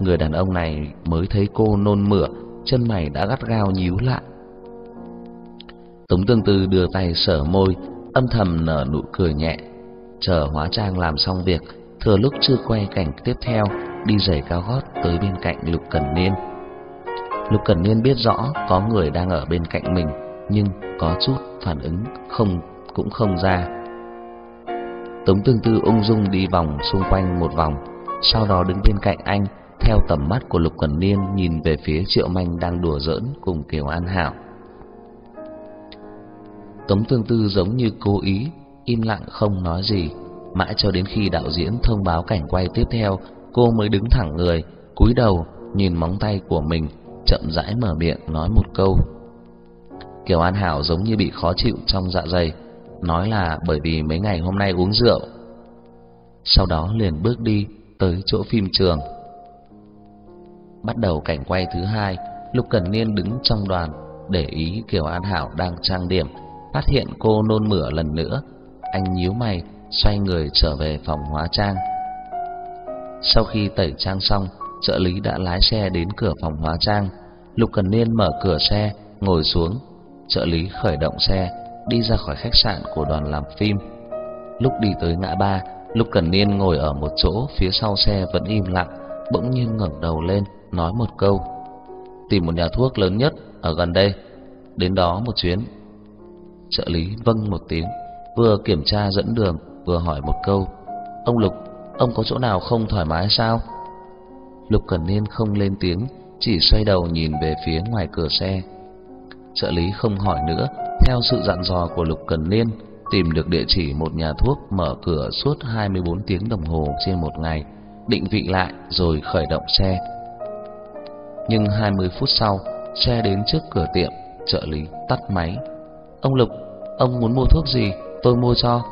Người đàn ông này mới thấy cô nôn mửa chân mày đã gắt gao nhíu lại. Tống Tương Tư đưa tay sờ môi, âm thầm nở nụ cười nhẹ. Chờ hóa trang làm xong việc, thừa lúc chưa quay cảnh tiếp theo, đi giày cao gót tới bên cạnh Lục Cẩn Niên. Lục Cẩn Niên biết rõ có người đang ở bên cạnh mình, nhưng có chút phản ứng không cũng không ra. Tống Tương Tư ung dung đi vòng xung quanh một vòng, sau đó đứng bên cạnh anh, theo tầm mắt của Lục Cẩn Niên nhìn về phía Triệu Manh đang đùa giỡn cùng Kiều An Hảo. Tống Tương Tư giống như cố ý im lặng không nói gì, mãi cho đến khi đạo diễn thông báo cảnh quay tiếp theo, cô mới đứng thẳng người, cúi đầu nhìn móng tay của mình, chậm rãi mở miệng nói một câu. Kiều An Hảo giống như bị khó chịu trong dạ dày, nói là bởi vì mấy ngày hôm nay uống rượu. Sau đó liền bước đi tới chỗ phim trường. Bắt đầu cảnh quay thứ hai, Lục Cẩn Niên đứng trong đoàn, để ý Kiều An Hảo đang trang điểm, phát hiện cô nôn mửa lần nữa, anh nhíu mày, xoay người trở về phòng hóa trang. Sau khi tẩy trang xong, trợ lý đã lái xe đến cửa phòng hóa trang. Lục Cần Niên mở cửa xe, ngồi xuống. Trợ lý khởi động xe, đi ra khỏi khách sạn của đoàn làm phim. Lúc đi tới ngã ba, Lục Cần Niên ngồi ở một chỗ phía sau xe vẫn im lặng, bỗng nhiên ngẩng đầu lên, nói một câu. Tìm một nhà thuốc lớn nhất ở gần đây, đến đó một chuyến. Trợ lý vâng một tiếng, vừa kiểm tra dẫn đường, vừa hỏi một câu. Ông Lục, ông có chỗ nào không thoải mái sao? Lục Cẩn Niên không lên tiếng, chỉ xoay đầu nhìn về phía ngoài cửa xe. Trợ lý không hỏi nữa, theo sự dặn dò của Lục Cẩn Niên, tìm được địa chỉ một nhà thuốc mở cửa suốt 24 tiếng đồng hồ trên một ngày, định vị lại rồi khởi động xe. Nhưng 20 phút sau, xe đến trước cửa tiệm, trợ lý tắt máy. "Ông Lục, ông muốn mua thuốc gì, tôi mua cho."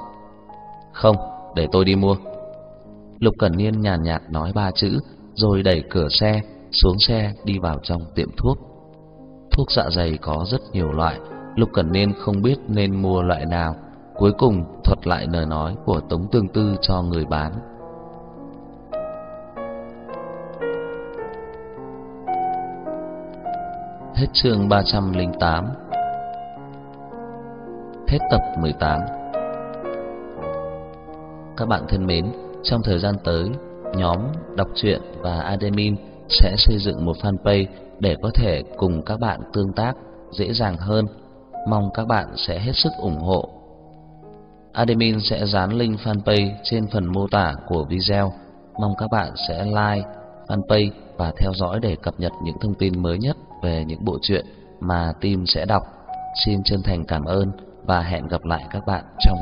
"Không, để tôi đi mua. Lục Cẩn Niên nhàn nhạt nói ba chữ, rồi đẩy cửa xe, xuống xe đi vào trong tiệm thuốc. Thuốc dạ dày có rất nhiều loại, Lục Cẩn Niên không biết nên mua loại nào, cuối cùng thuật lại lời nói của Tống Tương Tư cho người bán. Hết chương 308 Hết tập 18 Các bạn thân mến, trong thời gian tới, nhóm đọc truyện và admin sẽ xây dựng một fanpage để có thể cùng các bạn tương tác dễ dàng hơn. Mong các bạn sẽ hết sức ủng hộ. Admin sẽ dán link fanpage trên phần mô tả của video. Mong các bạn sẽ like fanpage và theo dõi để cập nhật những thông tin mới nhất về những bộ truyện mà team sẽ đọc. Xin chân thành cảm ơn và hẹn gặp lại các bạn trong